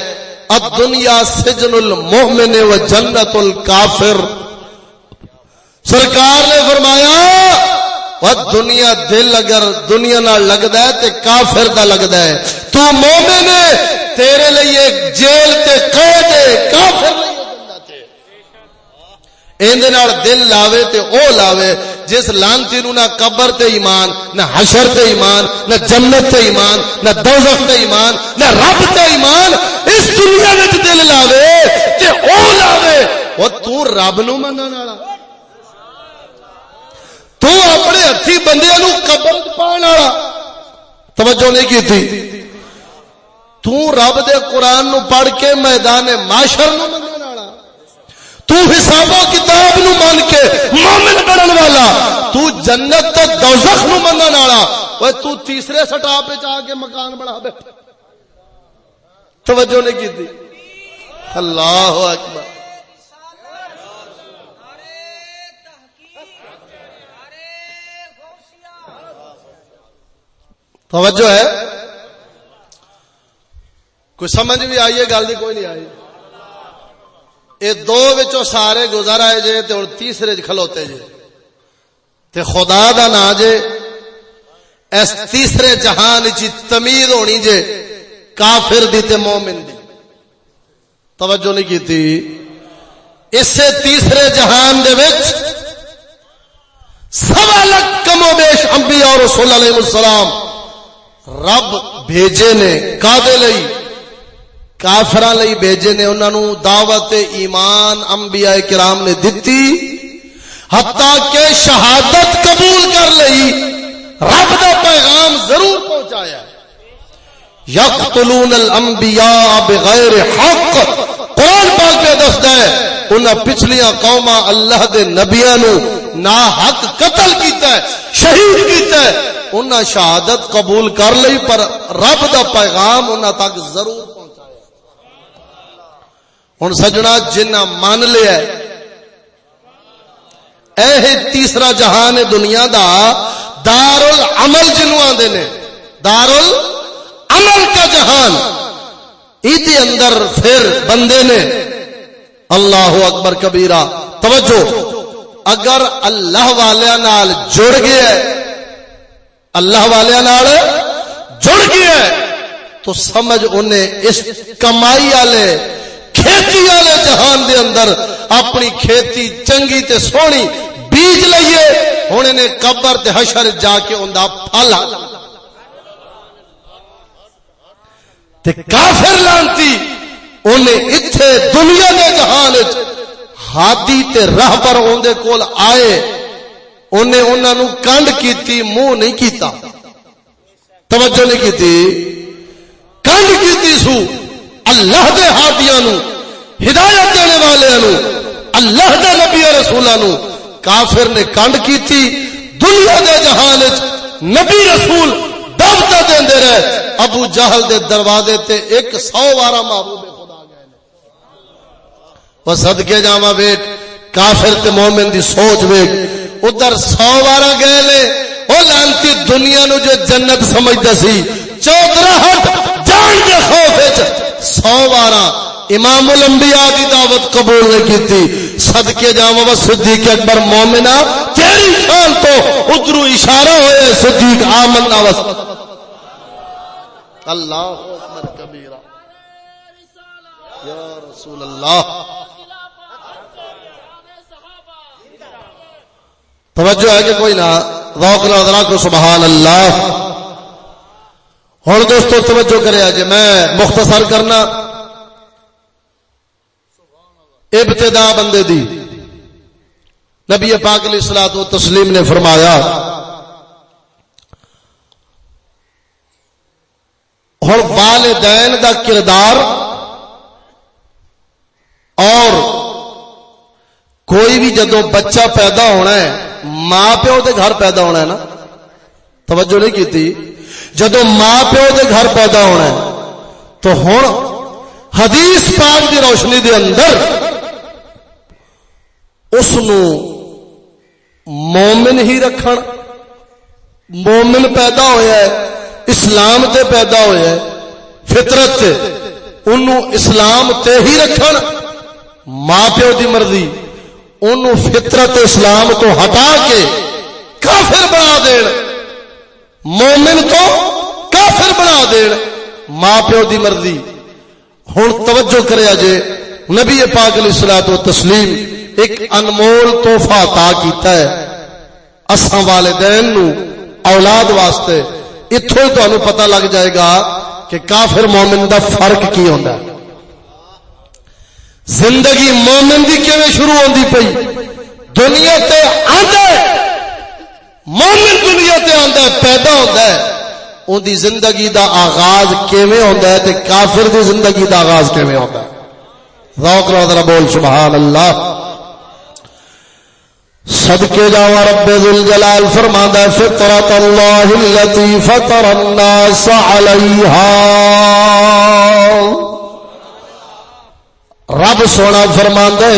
دنیا سجن المومن و جنت الکافر۔ سرکار نے فرمایا دنیا دل اگر دنیا نہ لگتا ہے تے کافر دا لگتا ہے۔ تو مومن تیرے لیے جیل تے قید کافر ہے کافر دل لاوے تے او لاوے، جس لانتی نو نہ قبر تے ایمان، نہ حشر تے ایمان، نہ جنت تے ایمان، نہ دوزخ تے ایمان، نہ رب تے ایمان، اس دنیا وچ دل لاوے تے او لاوے۔ او تو رب نو منن والا۔ تو اپنے ہتھی بندے نو قبر وچ پان والا۔ توجہ نہیں کیتی تو رب دے قرآن نو پڑھ کے میدان معاشر نو تو حساب و کتاب نو مان کے مومن بنن والا۔ تو جنت تے دوزخ نو منن والا۔ اوے تو تیسرے سٹاپ پہ جا کے مکان بنا بیٹھا توجہ نہیں کیتی اللہ اکبر۔ توجہ ہے۔ کوئی سمجھ بھی آئیے گل دی کوئی نہیں آئی۔ یہ دو بچوں سارے گزر آئے جے تے تیسرے کھلوتے جے۔ تے خدا دا نا جے۔ اس تیسرے جہان چی تمید ہونی جے۔ کافر دی تے مومن دی۔ توجہ نہیں کی تھی اس تیسرے جہان دے وچ سوا کم و بیش انبیاء اور رسول علیہ السلام رب بھیجے نے کادے لئی۔ کافر لئی بھیجے نے انہوں نے دعوت ایمان انبیاء کرام نے دتی۔ حتیٰ کہ شہادت قبول کر لئی، رب دا پیغام ضرور پہنچایا۔ یقتلون الانبیاء بغیر حق۔ قرآن پاک پہ دستا ہے، انہاں پچھلیاں قوما اللہ دے نبیاں نو نا حق قتل کیتا ہے، شہید کیتا ہے۔ انہاں شہادت قبول کر لی پر رب دا پیغام انہاں تک ضرور پہنچایا ہوں سجنا جنہ مان لیا اے تیسرا جہان ہے دنیا دا۔ دار العمل جنوں آدھے نے۔ دار العمل کا جہان۔ ایدی اندر پھر بندے نے۔ اللہ اکبر کبیرہ، توجہ۔ اگر اللہ والے نال جڑ گیا اللہ والے نال جڑ گیا تو سمجھ انہیں اس کمائی والے کھیتی والے جہان دے اندر اپنی کھیتی چنگی تے سونی بیج لئیے ہوں انہیں قبر تے حشر جا کے اندر پھل تے کافر لانتی، انہیں اتھے دنیا دے جہان ہاتھی تے راہ پر اندر کول آئے، انہیں انہوں نے کنڈ کیتی، منہ نہیں کیتا۔ توجہ نہیں کیتی؟ کنڈ کیتی سو، اللہ دے ہاتھیاں نو ہدایت دینے والے نو، اللہ دے نبی رسولوں نو کافر نے کنڈ کیتی، دنیا دے جہان نبی رسول دبتا دے رہے۔ ابو جہل دے دروازے تے ایک سو بارہ محبوب خدا گئے وہ صدقے جاوا بیٹ کافر تے مومن دی سوچ ویٹ ادھر سو بارہ گئے لے وہ لانتی دنیا نو جو جنت سمجھتا سی، چودرہ ہٹ جان کے خوف سو بارہ امام الانبیاء کی دعوت قبول نہیں کی تھی صدقے جاوا و صدیق اکبر مومنا تیری شان تو ادھر اشارہ ہوئے، صدیق آمن و اللہ اکبر کبیرہ۔ یا رسول اللہ۔ توجہ ہے کہ کوئی نہ روک نظرا کو سبحان اللہ۔ ہوں دوستو، توجہ کرے جی میں مختصر کرنا۔ ابتدا بندے دی۔ نبی پاک علیہ السلام و تسلیم نے فرمایا ہوں والدین دا کردار اور کوئی بھی جدو بچہ پیدا ہونا ہے، ماں پیو دے گھر پیدا ہونا ہے نا۔ توجہ نہیں کی جدو ماں پیو دے گھر پیدا ہونا ہے، تو ہوں حدیث پاک کی روشنی دے اندر اس مومن ہی رکھن مومن پیدا ہویا ہے اسلام تے پیدا ہویا ہے فطرت تے انہوں اسلام تے ہی رکھن ماں پیو دی مرضی انہوں فطرت اسلام تو ہٹا کے کافر بنا دین مومن تو کافر بنا دین ماں پیو دی مرضی ہوں توجہ کرے جے نبی پاک علیہ السلام تو تسلیم ایک انمول توحفہ تا کیتا ہے۔ اساں والدین نو، اولاد واسطے اتوں ہی تمہیں پتہ لگ جائے گا کہ کافر مومن دا فرق کی ہوتا ہے۔ زندگی مومن دی کیویں شروع ہوندی پئی؟ دنیا تے آندا ہے۔ مومن دنیا تے آندا ہے، پیدا ہوندا ہے۔ اون دی زندگی دا آغاز کیویں ہوندا ہے تے کافر دی زندگی دا آغاز کیویں ہوندا ہے۔ ذوق نال ذرا بول، سبحان اللہ۔ صدقے جاوا رب ذل جلال فرماندا فطرت اللہ التي فطر الناس علیہا۔ رب سونا فرما دے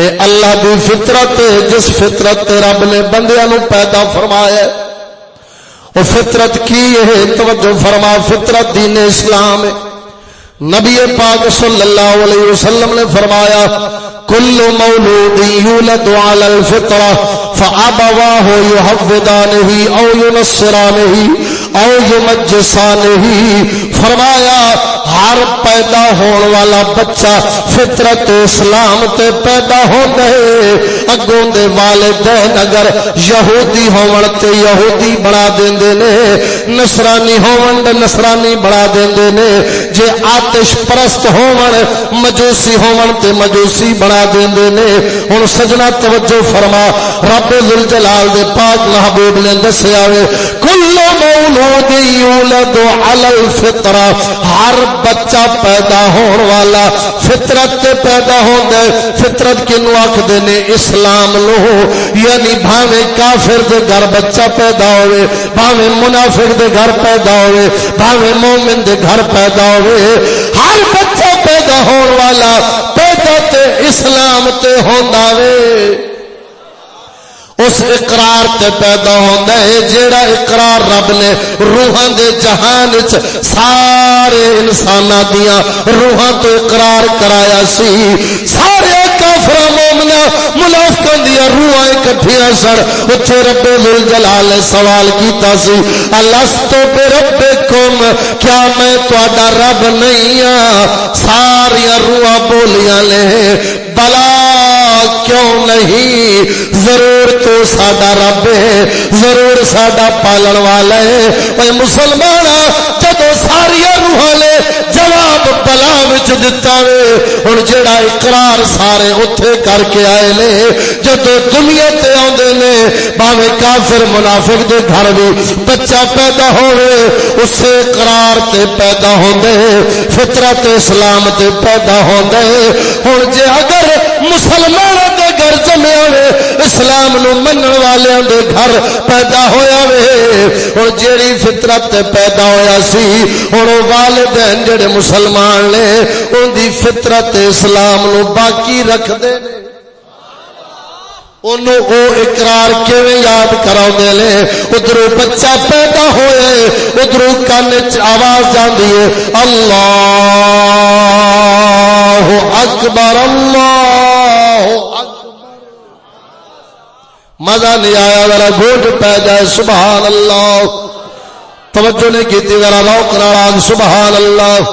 اے اللہ دی فطرت جس فطرت تے رب نے بندیاں نو پیدا فرمایا وہ فطرت کی ہے؟ توجہ فرما، فطرت دین اسلام ہے۔ نبی پاک صلی اللہ علیہ وسلم نے فرمایا كل مولود يولد على الفطرة فأبواه یحفظانہ أو ينصرانه او یمجسانہ فرمایا، ہر پیدا ہون والا بچہ فطرت اسلام تے پیدا ہوتا ہے۔ اگوں دے والدین اگر یہودی ہون تے یہودی بنا دیندے نے، نصرانی ہون تے نصرانی بنا دیندے نے، جے آتش پرست ہون، مجوسی ہون تے مجوسی بنا دیندے نے۔ ہن سجنا توجہ فرما، رب ذل جلال دے پاک محبوب نے دسیا کل مو مولود یولد علی الفطرہ ہر بچہ پیدا ہون والا فطرت تے پیدا ہوندا ہے۔ فطرت کینو آکھدے نے؟ اسلام لو۔ یعنی بھاویں کافر دے گھر بچہ پیدا ہوئے، بھاویں منافق دے گھر پیدا ہوئے، بھاویں مومن دے گھر پیدا ہوئے۔ ہر بچہ پیدا ہون والا پیدا تے اسلام تے ہوندا وے۔ اس اقرار تے پیدا ہوتا ہے، جیڑا اقرار رب نے روحان دے جہان سارے انسان دیا روحان تو اقرار کرایا سی۔ سارے کافر مومنا منافقان دیا روحاں اکٹھیاں سن۔ اتنے رب ذل جلال نے سوال کیتا سی، الستو بے رب کم کیا میں تہاڈا رب نہیں ہاں؟ ساری روحاں بولیاں لے بلا کیوں نہیں؟ ضرور تو ساڈا رب ہے، ضرور ساڈا پالن والا ہے۔ اے مسلمان جب ساریا روح نے جواب بلا دتا وے ہوں جڑا اقرار سارے اتے کر کے آئے نے جب دنیا تے آدھے نے باوے کافر منافق دے گھر بھی بچہ پیدا ہوئے اسے اقرار تے پیدا ہوندے، فطرت اسلام تے پیدا ہوندے۔ ہوں جے اگر مسلمان دے گھر جمے اسلام نو منن والے دے گھر پیدا ہویا وے۔ ہوں جیڑی فطرت پیدا ہویا سی ہوں والدین جڑے مسلمان نے ان دی فطرت اسلام نو باقی رکھ دے اقرار کیویں یاد کرا لے ادھر بچہ پیدا ہوئے ادھر کن آواز جاندی ہے، اللہ اکبر، اللہ اللہ مزہ نہیں آیا ذرا گوٹ پی جائے سبحان اللہ توجہ نہیں کی ذرا روک راگ سبحان اللہ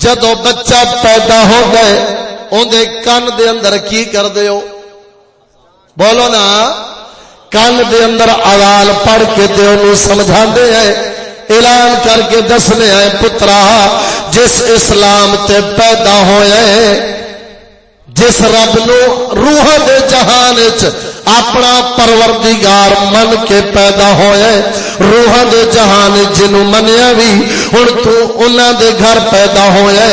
جدو بچہ پیدا ہو گئے اندر کن دے اندر کی کر دیو بولو نا کن دے اندر آوال پڑھ کے تے انہوں سمجھا دے ہیں اعلان کر کے دسنے ہیں پترا جس اسلام تے پیدا ہوئے ہیں جس رب نو روح دے جہان اپنا پروردگار من کے پیدا ہوئے، روح دے جہان جنو منیا بھی ہوں تو انہاں دے گھر پیدا ہوئے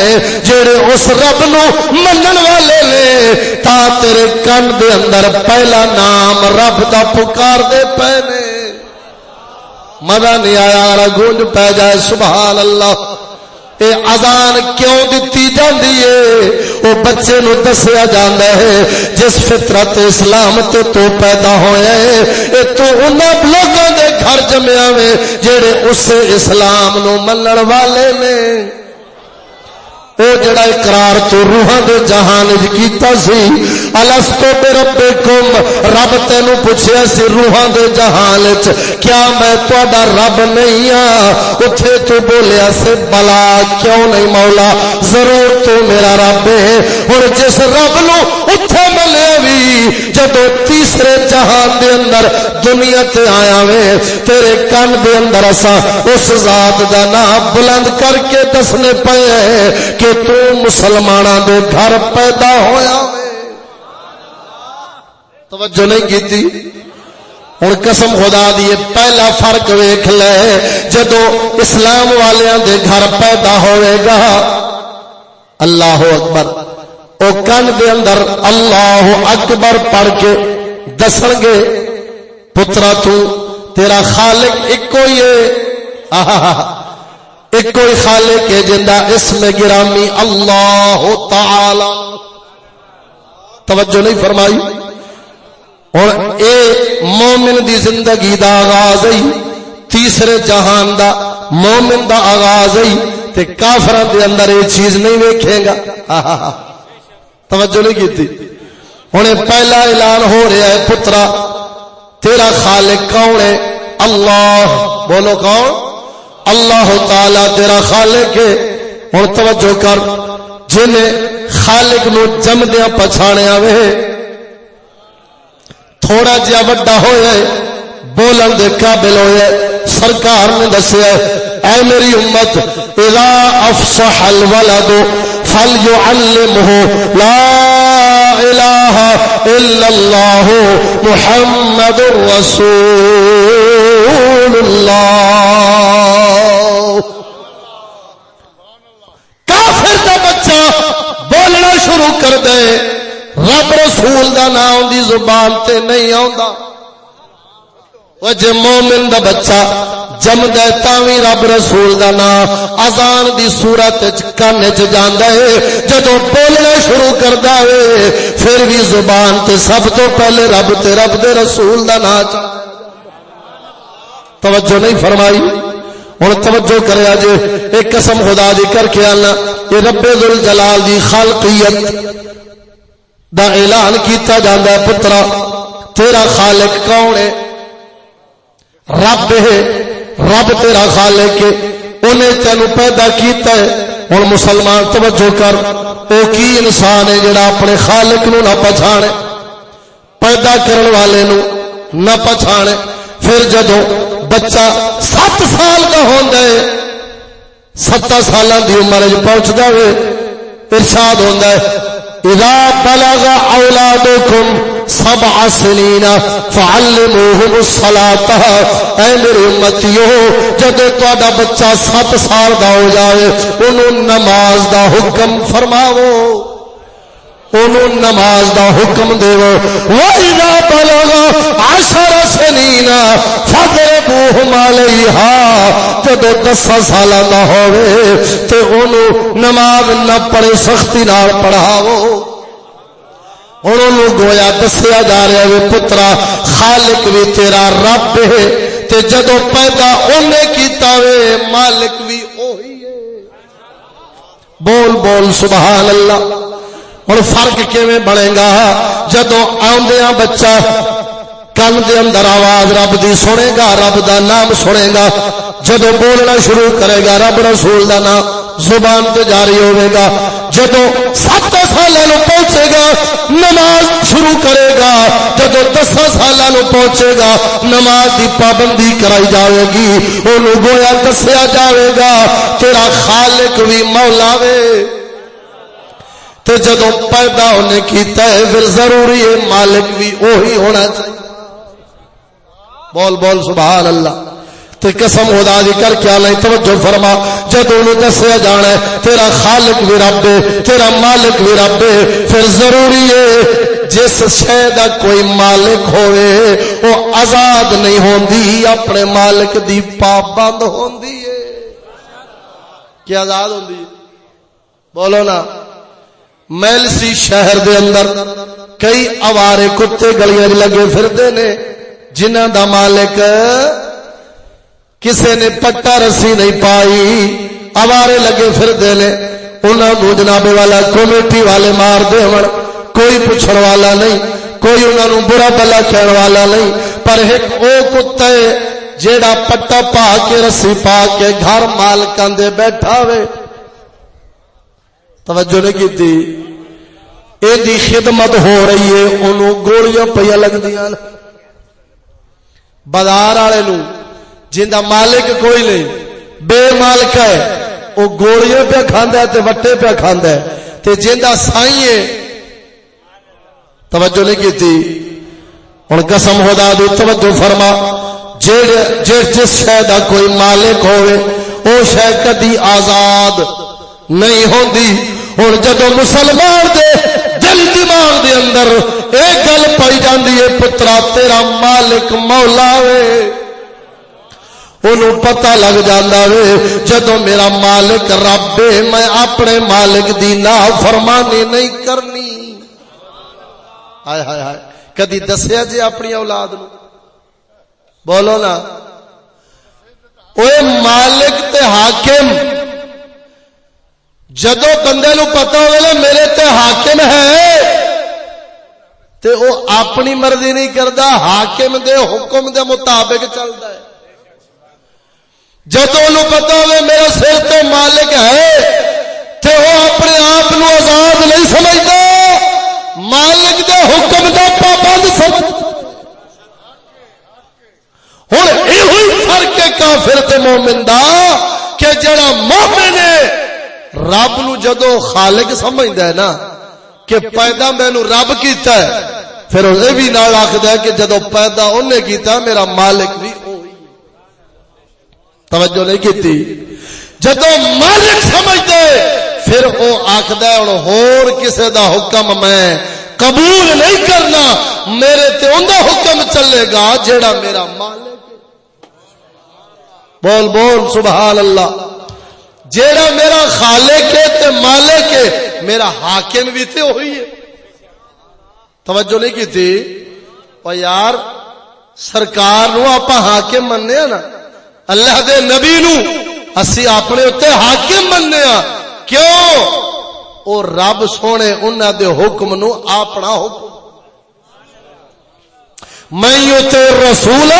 جڑے اس رب نو منن والے لے تا تیرے کن دے اندر پہلا نام رب دا پکار دے پہنے مزہ نہیں آیا گونج پہ جائے، سبحان اللہ۔ اذان کیوں دتی جاندی ہے؟ وہ بچے نو دسیا جاندا ہے، جس فطرت اسلام تے تو پیدا ہویا ہے، اے تو انہاں لوگوں دے گھر جمیا وے جڑے اس اسلام نو منن والے نے۔ او جڑا اقرار تو روحاں دے جہان وچ کیتا سی، الستو بے رب کم رب تینو پوچھیا سی روحاں دے جہان وچ، کیا میں تہاڈا رب نہیں ہاں؟ اوتھے تو بولیا سے بلا، کیوں نہیں مولا؟ ضرور تو میرا رب ہے۔ ہن جس رب نو اوتھے ملیا وی جدو تیسرے جہان دے اندر دنیا تے آیا وے، تیرے کان دے اندر اسا اس ذات دا نام بلند کر کے دسنے پئے کہ تو مسلمان دے گھر پیدا ہویا توجہ نہیں کی ہوں قسم خدا دی پہلا فرق ویخ لے، جدو اسلام والوں دے گھر پیدا ہوئے گا، اللہ اکبر، او کن دے اندر اللہ اکبر پڑھ کے دس گے، پترا تو، تیرا خالق ایک ہی ہے۔ ایک کوئی خالے کے جندہ اسم گرامی اللہ تعالی۔ توجہ نہیں فرمائی۔ اور اے مومن دی زندگی دا آغاز ہی تیسرے جہان دا مومن دا آغاز ہی تے کافران دے اندر یہ چیز نہیں ویکھے گا۔ توجہ نہیں کی انہیں پہلا اعلان ہو رہا ہے، پترا، تیرا خالق کون ہے؟ اللہ۔ بولو کون؟ اللہ تعالی تیرا خالق ہے۔ ہوں توجہ کر۔ جن خالق نو جمدیا پچھاڑیا وے تھوڑا جہا وڈا ہوا بولن دے قابل ہوئے سرکار نے دسیا اے میری امت، اذا افصح الولد فليعلمه لا الہ الا اللہ محمد رسول اللہ۔ کافر دا بچہ بولنا شروع کر دے۔ رب رسول دا نام دی زبان تے نہیں آندا جے مومن دا بچہ جم دے تاوی رب رسول دا نام۔ اذان دی صورت کان چ جاندا ہے۔ جدوں بولنا شروع کردا ہے، پھر بھی زبان تے سب تو پہلے رب تے رب دے رسول دا نام توجہ نہیں فرمائی۔ ہن توجہ کریا جے ایک قسم خدا دی کر کے آنا، یہ رب ذل جلال دی خالقیت دا اعلان کیتا جاندا ہے پترا، تیرا خالق کون ہے؟ رب ہے، رب تیرا خالق ہے انہیں تینو پیدا کیتا ہے۔ ہن مسلمان توجہ کر، او کی انسان ہے جڑا اپنے خالق نو نہ پہچانے پیدا کرن والے نو نہ پہچانے پھر جدو بچہ سات سال کا ہوندا ہے ستر سال دی عمر پہنچ جائے ارشاد ہوندا ہے، اذا بلغ اولادكم سبع سنین فعلموهم الصلاة۔ اے میری امتیو جدو تہاڈا بچہ 7 سال دا ہو جائے انہوں نماز دا حکم فرماؤ انہوں نماز دا حکم دے وَإِذَا بَلَغَ عَشَرَ سَنِينَ فَضْرِبُوهُمْ عَلَيْهَا جب دس سالہ نہ ہوئے تے انہوں نماز نہ پڑھے، سختی نال پڑھاو انہوں گویا دسیا جا رہا ہے، پترا خالق بھی تیرا رب ہے تے جدو پیدا انہیں کیتا وے، مالک بھی اوہی ہے۔ بول بول، سبحان اللہ۔ ہوں فرق کیویں بنے گا؟ جدو آدیا بچہ کن دے اندر آواز رب دی سنے گا، رب دا نام سنے گا۔ جدو بولنا شروع کرے گا، رب رسول دا نام زبان تے جاری ہوئے گا۔ جدو سات سال پہنچے گا، نماز شروع کرے گا۔ جدو دس سال پہنچے گا، نماز دی پابندی کرائی جائے گی۔ انہوں گویا دسیا جائے گا، تیرا خالق بھی مولا وے۔ تو جدو پیدا ہونے کیتا ہے، پھر ضروری ہے مالک بھی وہی ہونا چاہیے۔ بول بول، سبحان اللہ۔ تو قسم خدا دی کر کیا نہیں توجہ فرما۔ جدو انہوں دسیا جانا ہے، تیرا خالق بھی رب ہے، تیرا مالک بھی رب ہے، پھر ضروری ہے جس شے دا کوئی مالک ہوئے، وہ آزاد نہیں ہوندی، اپنے مالک دی پابند ہوندی ہے۔ کیا آزاد ہوندی بولو نا۔ میلسی شہر دے اندر کئی اوارے کتے گلیاں لگے پھرتے نے جنہ دا مالک کسے نے پٹا رسی نہیں پائی، اوارے لگے پھرتے نے۔ انہوں جناب والا کمیٹی والے مار دے کوئی پوچھنے والا نہیں، کوئی انہوں برا بلا کہنے والا نہیں۔ پر ایک او کتا ہے جیڑا پٹا پا کے رسی پا کے گھر مالکاں دے بیٹھا ہوئے توجہ نہیں کی تھی دی خدمت ہو رہی ہے انہوں گولیاں پہ لگ دیا بازار والے جا مالک کوئی نہیں، بے مالک ہے وہ گولیاں پہ کھانا تے وٹے پہ کھانا ہے۔ تے جا سائی ہے، توجہ نہیں کی تھی ہوں قسم خدا دو توجہ فرما۔ جس شہ کا کوئی مالک ہوئے وہ شہ کدی آزاد نہیں ہوندی۔ ہوں جدو مسلمان دے دل دماغ دے اندر ایک گل پائی جاندی ہے، پترا تیرا مالک مولا وے۔ انہوں پتہ لگ جاندہ وے جدو میرا مالک رب میں اپنے مالک دی نا فرمانی نہیں کرنی۔ ہائے ہائے ہائے، کدی دسیا جی اپنی اولاد نو بولو نا۔ اوے مالک تے حاکم جدو بندے نو پتا ہو میرے تے حاکم ہے، تے وہ اپنی مرضی نہیں کرتا حاکم دے حکم دے مطابق چلتا ہے۔ جدو پتا ہو میرا سر تو مالک ہے، تے وہ اپنے آپ آزاد نہیں سمجھتا مالک دے حکم دا پابند سمجھ۔ ہوں یہ فرق کافر تے مومن دا، کہ جڑا مومن ہے رب نو جدو خالق سمجھتا ہے نا کہ پیدا مینو رب کیتا ہے، پھر یہ بھی نال آخد ہے کہ جدو پیدا انہیں کیتا، میرا مالک بھی وہی توجہ نہیں کی جدو مالک سمجھتے پھر وہ آخد ہور کسے دا حکم میں قبول نہیں کرنا، میرے تے اندر حکم چلے گا، جیڑا میرا مالک بول بول، سبحان اللہ۔ جیڑا میرا خالق ہے تے مالک ہے، میرا حاکم بھی تے ہوئی ہے۔ توجہ نہیں کی تھی؟ اور یار، سرکار نو آپ حاکم مننے ہاں نا۔ اللہ دے نبی نو اسی اپنے اتنے حاکم مننے ہاں۔ کیوں؟ او رب سونے انہوں دے حکم نو اپنا حکم۔ میں تے رسول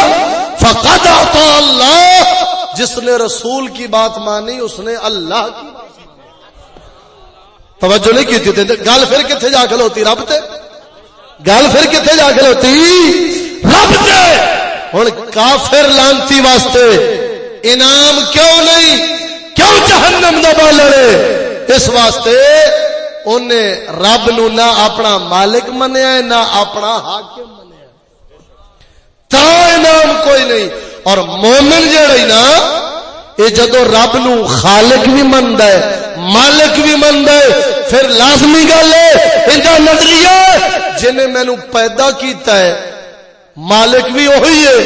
فقد اطاع اللہ جس نے رسول کی بات مانی، اس نے اللہ کی توجہ نہیں کی تھی گل پھر کتنے جا کے ہوتی رب تے۔ گل پھر کتنے جا کے ہوتی رب تے۔ ہوں کافر لانتی واسطے انعام کیوں نہیں؟ کیوں جہنم دا بالے اس واسطے انہیں رب نو نہ اپنا مالک منیا نہ اپنا حاکم منیا تا انعام کوئی نہیں۔ اور مومن جہی نا یہ جدو رب نو خالق بھی مند ہے، مالک بھی مند ہے، پھر لازمی گل ہے ان نظریہ جنہیں مینو پیدا کیتا ہے، مالک بھی وہی ہے،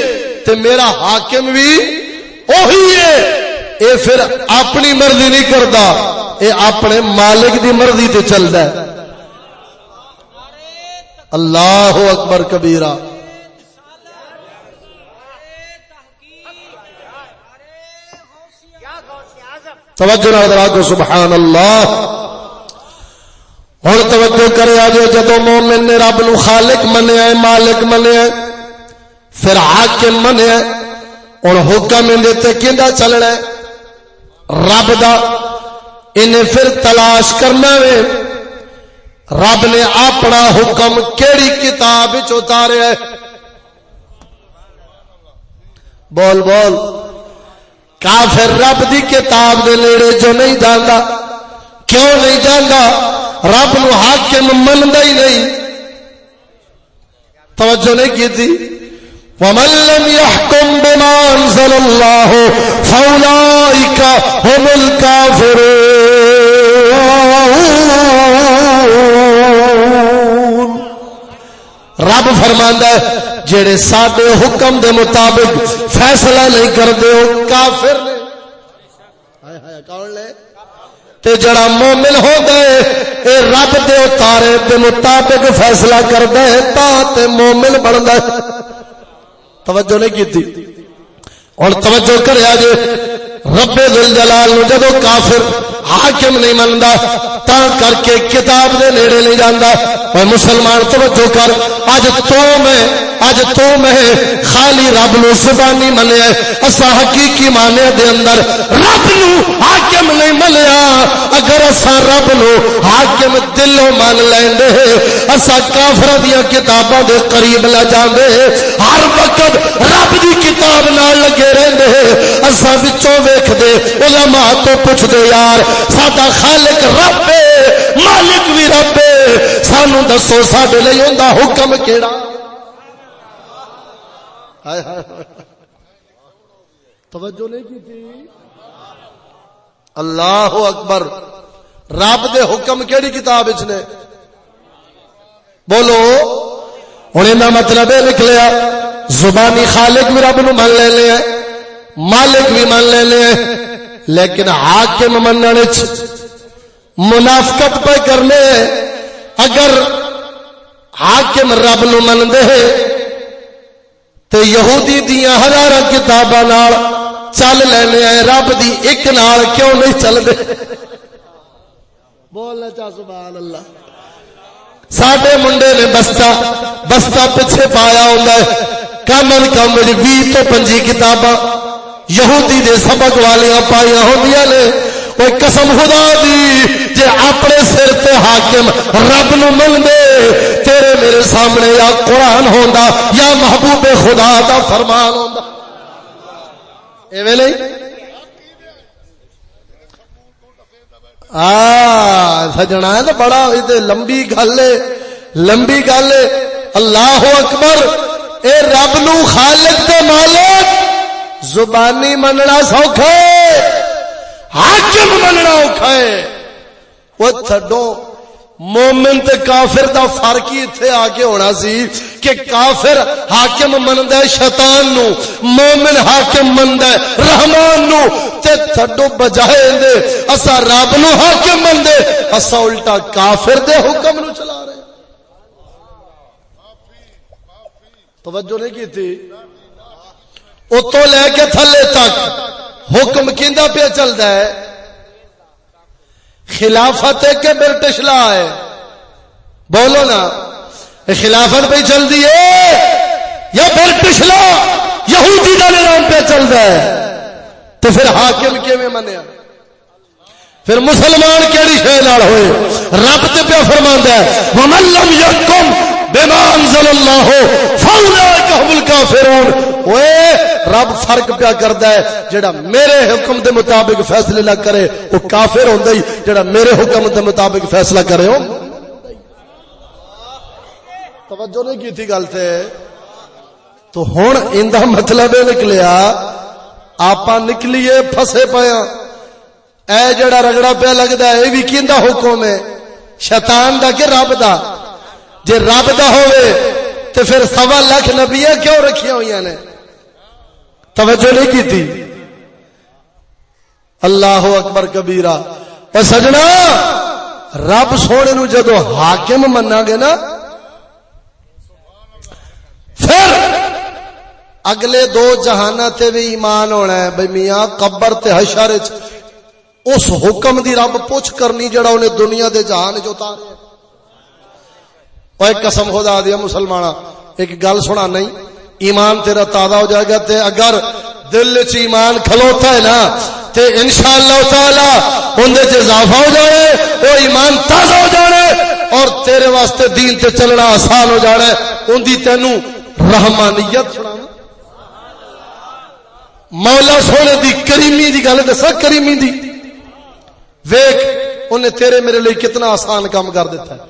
تے میرا حاکم بھی وہی ہے۔ اے پھر اپنی مرضی نہیں کرتا اے اپنے مالک دی مرضی تے چلتا ہے۔ اللہ اکبر کبیرہ۔ توجہ نظر کو سبحان اللہ ہوں توجہ کرے آج جدو مومن نے رب نو خالق منیا ہے، مالک منیا ہے، پھر حاکم منیا ہوں حکم دیتے کھا چلنا ہے؟ رب دا، انہیں پھر تلاش کرنا ہے۔ رب نے اپنا حکم کیڑی کتاب اتارے بول بول۔ کافر رب دی کتاب دے نیڑے جو نہیں جانا کیوں نہیں جانا رب نو حاکم مندا ہی نہیں۔ توجہ نہیں کی تھی؟ ومن لم يحكم بما انزل الله فاولئك هم الكافرون۔ رب فرماندا ہے جڑے سادے حکم دے مطابق فیصلہ نہیں کرتے ہو، کافر نے۔ کون لے؟ تے جڑا مومن ہو گئے اے رب دے اتارے دے مطابق فیصلہ کر دے تا تے مومن بن گئے توجہ نہیں کی اور توجہ کرے آج رب دل جلال جدو کافر حاکم نہیں منتا تا کر کے کتاب دے نیڑے نہیں جانا اور مسلمان، توجہ کر۔ اج تو میں، اج تو میں خالی رب نو زبانی منیا۔ اسا حقیقی مانے دے اندر رب نو حاکم نہیں منیا۔ اگر اسا رب نو حاکم دلوں مان لیندے اسا کافر دیا کتاباں دے قریب لا جاندے۔ ہر وقت رب دی کتاب نال لگے رہندے۔ اسا وچوں ویکھدے، علماء تو پوچھدے، یار ساڈا خالق رب مالک بھی رب سانو دسو ساڈے لئی ہوندا حکم کیڑا؟ توجہ نہیں کی تھی؟ اللہ اکبر۔ رب دے حکم کیڑی کتاب نے؟ بولو۔ ہوں مطلب یہ نکلیا، زبانی خالق بھی رب نو من لے لیا مالک بھی من لے لیا لیکن حاکم مننے منافقت پہ کرنے اگر حاکم رب نو من دے تے یہودی دیا ہزار کتاباں چل لینے آئے، رب دی ایک نال کیوں نہیں چل دے بولنا چاہ سبحان اللہ سڈے منڈے نے بستا بستا پیچھے پایا ہوں کم از کم بھی تو پنجی کتاباں یہودی دے سبق والیاں پائیا ہوندیاں نے۔ کوئی قسم خدا دی، جے اپنے سر تے حاکم رب نو مل دے، تیرے میرے سامنے یا قرآن ہوندا یا محبوب خدا دا فرمان ہوندا۔ ایویں نہیں؟ آ سجنا ہے تو بڑا لمبی گل ہے۔ لمبی گل ہے۔ اللہ اکبر، اے رب نو خالق تے مالک۔ زبانی مننا سوکھا ہے حاکم مننا اوکھا ہے وہ تھڈو، مومن تے کافر دا فرق ہی ایتھے آ کے ہونا سی کہ کافر حاکم مندا ہے شیطان نو، مومن حاکم مندا ہے رحمان نو۔ تے تھڈو بجائے دے اسا رب نو حاکم مندے اسا الٹا کافر دے حکم نو چلا رہے توجہ نہیں کی تھی اتو لے کے تھلے تک۔ حکم کیندا پہ چلتا ہے؟ خلافت ہے کہ برٹش لا ہے؟ بولو نا خلافت پہ چل دی ہے یا برٹش لا، یہودی کا نظام پہ چلتا ہے؟ تو پھر حاکم کیویں منیا؟ پھر مسلمان کیڑی شہ ہوئے؟ رب تے پہ فرماندا ہے، ومن لم یحکم بما انزل اللہ فاولئک هم الکافرون اوئے رب فرق پیا کردا ہے جڑا میرے حکم دے مطابق فیصلے نہ کرے، وہ کافر ہوندا ہی جڑا میرے حکم دے مطابق فیصلہ کرے توجہ نہیں کی تھی گل تے؟ تو ہن ایندا مطلب اے نکلیا، آپا نکلیے، پھسے پیا ہاں۔ اے جڑا رگڑا پیا لگدا ہے، اے وی کیندا حکم ہے؟ شیطان دا کہ رب دا؟ جے رب دا ہوئے تو پھر سوا لاکھ نبیاں کیوں رکھیا ہوئی نے؟ توجہ نہیں کی تھی۔ اللہ اکبر کبیرہ۔ سجنا، رب سونے نو جدو حاکم منا گے نا، پھر اگلے دو جہانا تے بھی ایمان ہونا ہے۔ بھئی میاں قبر تے حشر اس حکم دی رب پوچھ کرنی جڑا انہیں دنیا دے جہان جو تارے ایک قسم خدا دیا مسلمان ایک گل سنا نہیں۔ ایمان تیرا تازہ ہو جائے گا تے اگر دل چ ایمان کھلوتا ہے نا، تے انشاءاللہ تعالی اندے چ اضافہ ہو جائے وہ ایمان تازہ ہو جانے اور تیرے واسطے دین تے چلنا آسان ہو جانا اندی تینو رحمانیت سنا مولا سونے دی کریمی دی گل دسا کریمی دی۔ ویک انہیں تیرے میرے لیے کتنا آسان کام کر دیتا ہے۔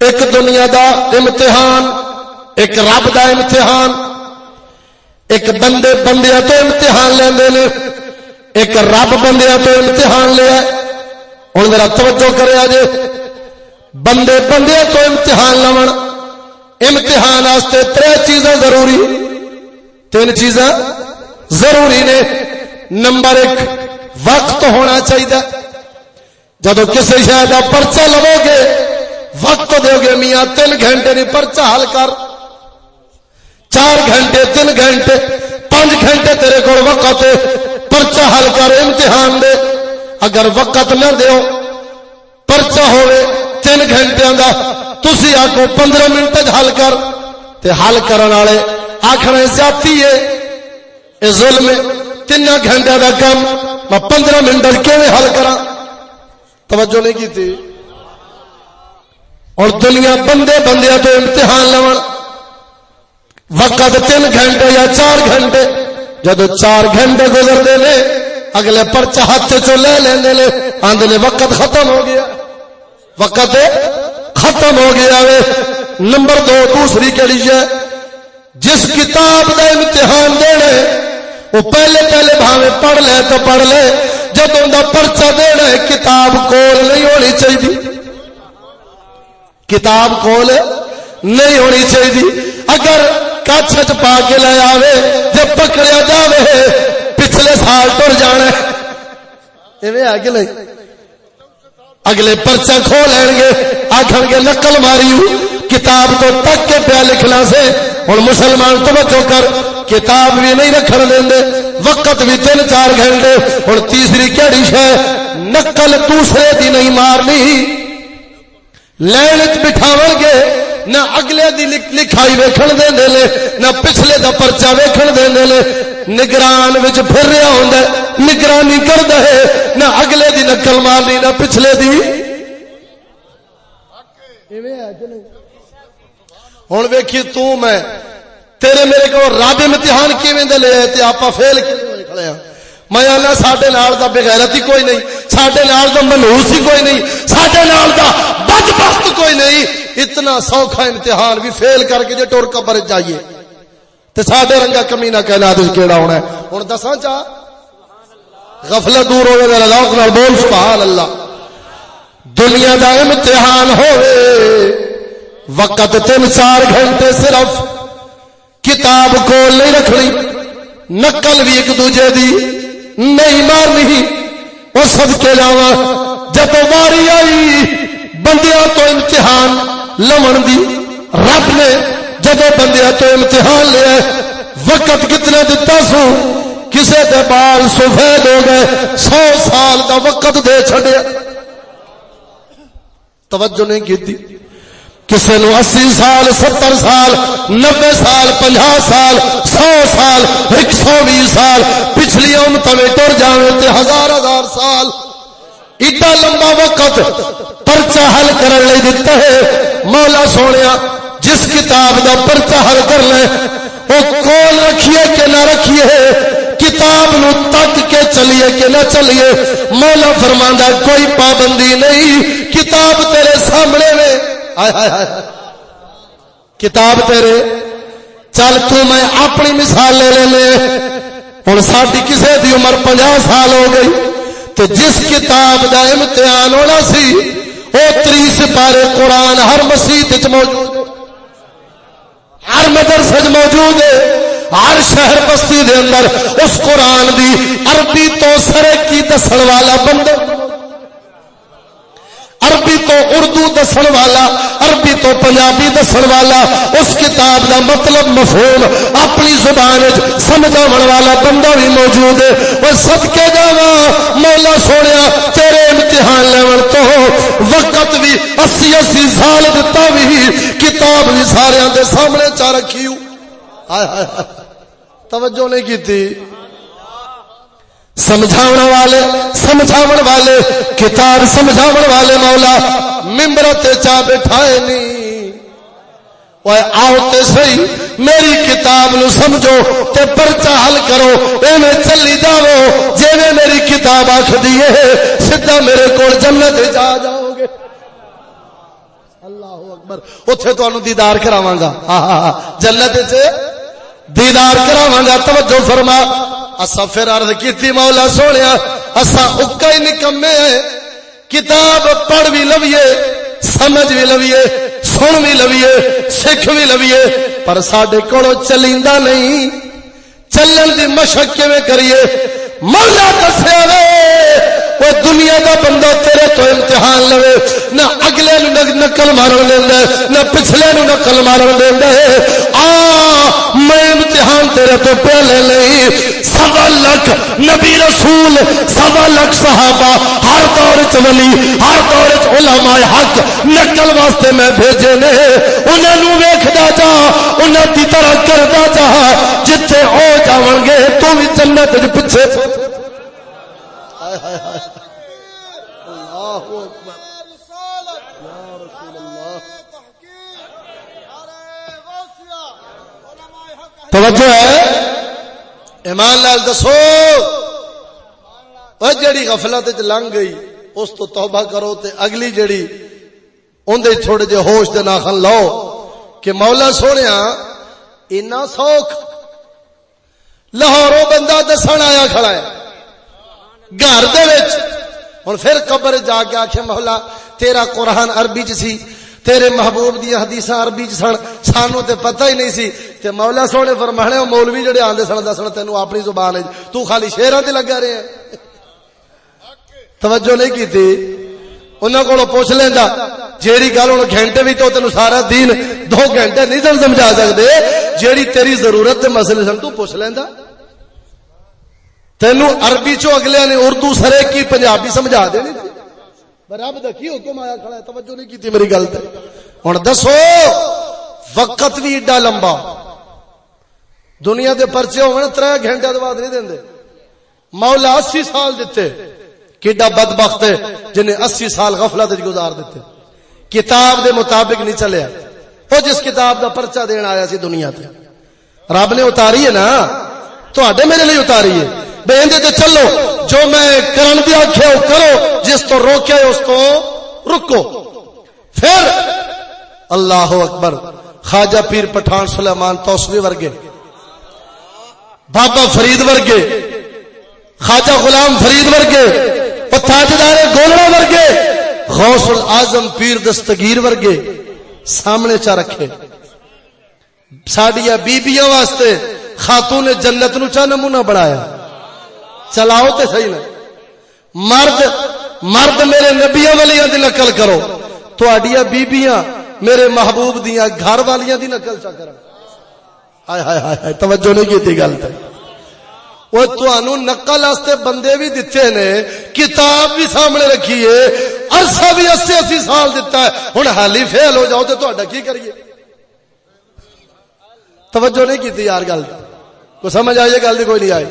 ایک دنیا دا امتحان ایک رب دا امتحان، ایک بندے بندیا تو امتحان لے ایک رب بندیا تو امتحان لیا ہوں میرا توجہ کرے جے بندے بندے تو امتحان لو امتحان واسطے تر چیزاں ضروری، تین چیزاں ضروری نے۔ نمبر ایک، وقت ہونا چاہیے جدو کسی شاید کا پرچا لو گے وقت دو گے میاں، تین گھنٹے نہیں پرچا حل کر۔ چار گھنٹے، تین گھنٹے، پانچ گھنٹے تیرے کو وقت پرچا حل کر امتحان دے۔ اگر وقت نہ دیو پرچا ہوئے تین گھنٹے دا، تسی آکو پندرہ منٹ حل کر۔ تے حل کرن والے آخر زیادتی ہے یہ ظلم تین گھنٹے دا کام، میں پندرہ منٹ کیویں حل کرا توجہ نہیں کی تھی اور دنیا بندے بندے تو امتحان لو وقت تین گھنٹے یا چار گھنٹے، جدو چار گھنٹے گزرتے نے، اگلے پرچا ہاتھ چو لے لے آدھے وقت ختم ہو گیا۔ وقت ختم ہو گیا وے۔ نمبر دو، دوسری کہڑی ہے جس کتاب کا امتحان دینے وہ پہلے پہلے بھاوے پڑھ لے تو پڑھ لے۔ جب پرچا دینا کتاب کول نہیں ہونی چاہیے کتاب کول نہیں ہونی چاہیے اگر کچھ چ پا کے لے آوے جب پکڑیا جاوے پچھلے سال ٹر جانا ہے کہ نہیں اگلے پرچا کھو لین گے آخر گے نقل ماری کتاب تو تک کے پیا لکھنا سے ہوں مسلمان توجہ کر کتاب بھی نہیں رکھن دیں وقت بھی تین چار گھنٹے ہوں تیسری کہڑی شہ نقل دوسرے دی نہیں مارنی لین بٹھاو گے نہ اگلے دی لکھائی ویکھن دے لے نہ پچھلے دا پرچا ویکھن دے لے نگران وچ پھر رہا ہوندا نگرانی کردا ہے۔ نہ اگلے دی نقل مارنی نہ پچھلے دی۔ ہوں ویکھی تو میں تیرے میرے کو رب امتحان کیویں دے لے تے آپا فیل کیویں کھڑے ہیں میں آنا سڈے نال دا بغیرت ہی کوئی نہیں سڈے نال دا منہوس ہی کوئی نہیں سڈے نال دا بدبخت کوئی نہیں۔ اتنا سوکھا امتحان بھی فیل کر کے جے ٹور قبر جائیے۔ تے ساڈے رنگا کمی نہ کہنا دل کیڑا ہونا ہے۔ ہن دساں چا، غفلت دور ہوے ذرا لوک نال بول سبحان اللہ دنیا دا امتحان ہوے وقت تین چار گھنٹے صرف۔ کتاب کو نہیں رکھنی، نقل بھی ایک دوجے دی۔ نہیں مارنی، وہ سب کے جاوا جب ماری آئی بندیا تو امتحان۔ لمن دی رب نے جب بندیا تو امتحان لیا وقت کتنے دتا سو؟ کسے دے بال سفید ہو گئے، سو سال کا وقت دے چڈیا توجہ نہیں کی کسی نو اسی سال، ستر سال، نبے سال پنجا سال، سو سال، ایک سو بھی سال، پچھلی امت میں ٹر جانے ہزار ہزار سال۔ ایڈا لمبا وقت پرچا حل کرنے لیے دیتا ہے۔ مولا سونے جس کتاب دا پرچا حل کر لے، وہ کول رکھیے کہ نہ رکھیے، کتاب نو تک کے چلیے کہ نہ چلیے۔ مولا فرماندہ کوئی پابندی نہیں، کتاب تیرے سامنے میں کتاب تیرے، چل تو میں اپنی مثال لے لے لے۔ ہوں ساری کسی دی عمر پنجا سال ہو گئی۔ تے جس کتاب دا امتحان ہونا سی وہ تری سپارے قرآن ہر مسیح موجود ہر مدرسے موجود ہے۔ ہر شہر بستی دے اندر اس قرآن دی عربی تو سرے کی دسن والا بندہ۔ عربی تو اردو دسن والا، عربی تو پنجابی دسن والا، اس کتاب دا مطلب مفہوم اپنی زبان سمجھا والا بندہ بھی موجود ہے۔ وہ سب کے جاوا مولا سونے تیرے امتحان لے تو وقت بھی اسی اسی سال دتا بھی کتاب بھی سارے سامنے چا رکھی توجہ نہیں کی سمجھاونا والے، سمجھاون والے کتاب سمجھاون والے مولا ممبر تے چا بٹھائے نہیں آؤ تے سی میری کتاب نو سمجھو تے پرچا حل کرو۔ ایویں چلی جاؤ جی میری کتاب آخ دیے سیدا میرے کو جنت جا جاؤ گے۔ اللہ اکبر اتے تمہیں دیدار کراواں گا۔ ہاں، ہاں، ہاں، جنت دیدار کراواں گا۔ توجہ فرما۔ اصا پھر ارد کی مولا سونے اصا اکا ہی نکمے کتاب پڑھ بھی لویے، سمجھ بھی لویے، سن بھی لویے، سکھ بھی لویے۔ پر سڈے کو چلی نہیں۔ چلن کی مشق کیون کریے؟ مولا دسیا وے وہ دنیا کا بندہ تیرے تو امتحان لو نہ اگلے نو نقل مارن دینا نہ پچھلے نو نقل مارن دینا آ میں امتحان تیرے تو پہلے نہیں، سوا لکھ نبی رسول، سوا لکھ صحابہ، ہر دور چلی ہر دور علماء حق نقل واسطے میں بھیجے نے۔ انہوں ویکھدا جا انہوں کی طرح کردا جا، جتھے ہو جاون گے، تو بھی جنت پیچھے ہائے ہائے ہائے۔ اللہ اکبر۔ توجہ ہے؟ ایمان لال دسو۔ وہ جڑی غفلت لنگ گئی، اس تو توبہ کرو تے اگلی جڑی اندر تھوڑے جے ہوش دے ناخن لو کہ مولا سونے اینا سوکھ۔ لاہوروں بندہ دسن آیا کھڑا ہے۔ گھر ہوں پھر قبر جا کے آخ مولا تیرا قرآن عربی چ سی۔ تیرے محبوب دیا حدیث عربی چ سن، سانو تے پتہ ہی نہیں سی تے مولا سونے فرمانے مولوی جڑے آندے سن، دسن تینو اپنی زبان ہے تو خالی شیراں تے لگا رہے ہیں۔ توجہ نہیں کی تھی انہاں کولوں پوچھ لیندا، جیڑی گل ہن گھنٹے وچ تو تینو سارا دین دو گھنٹے نہیں سن سمجھا سکدے، جیڑی تیری ضرورت تے مسئلے سن، تو پوچھ لیندا۔ تینو عربی چو اگلے نے اردو سرے کی پنجابی سمجھا دینی تھی؟ رب دا کی حکم آیا کھڑا ہے؟ توجہ نہیں کیتی میری گل تے۔ ہن دسو، وقت بھی ایڈا لمبا۔ دنیا دے پرچے ہون 3 گھنٹے دے بعد نہیں دیندے مولا 80 سال دتے۔ کیڈا بدبخت ہے جنے 80 سال غفلت وچ گزار دتے۔ کتاب دے مطابق نہیں چلیا۔ او جس کتاب دا پرچہ دین آیا سی دنیا تے۔ رب نے اتاری ہے نا؟ تواڈے میرے لیے اتاری ہے۔ بے تے چلو، جو میں کرن دی آکھیا او کرو، جس تو روکیا اس تو رکو۔ پھر اللہ اکبر، خواجہ پیر پٹھان سلیمان توسوی ورگے، بابا فرید ورگے، خواجہ غلام فرید ورگے تاجدار گولڑا ورگے غوث العظم پیر دستگیر ورگے سامنے چا رکھے۔ ساڈیا بیبیاں واسطے خاتون جنت نو چا نمونہ بڑھایا چلاؤ تے صحیح نہ۔ مرد مرد میرے نبیاں والیاں دی نقل کرو۔ تواڈیاں بیبیاں میرے محبوب دیاں گھر والیاں دی نقل چا کرن۔ ہائے ہائے ہائے توجہ نہیں کیتی گل تے۔ وہ تنوع نقل واسطے بندے بھی دیتے نے۔ کتاب بھی سامنے رکھی ہے۔ عرصہ بھی اسی اسی سال دیتا ہے۔ ہوں حالی فیل ہو جاؤ تو تا کی کریے؟ توجہ نہیں کی یار گل کو سمجھ آئیے گل کوئی نہیں آئی۔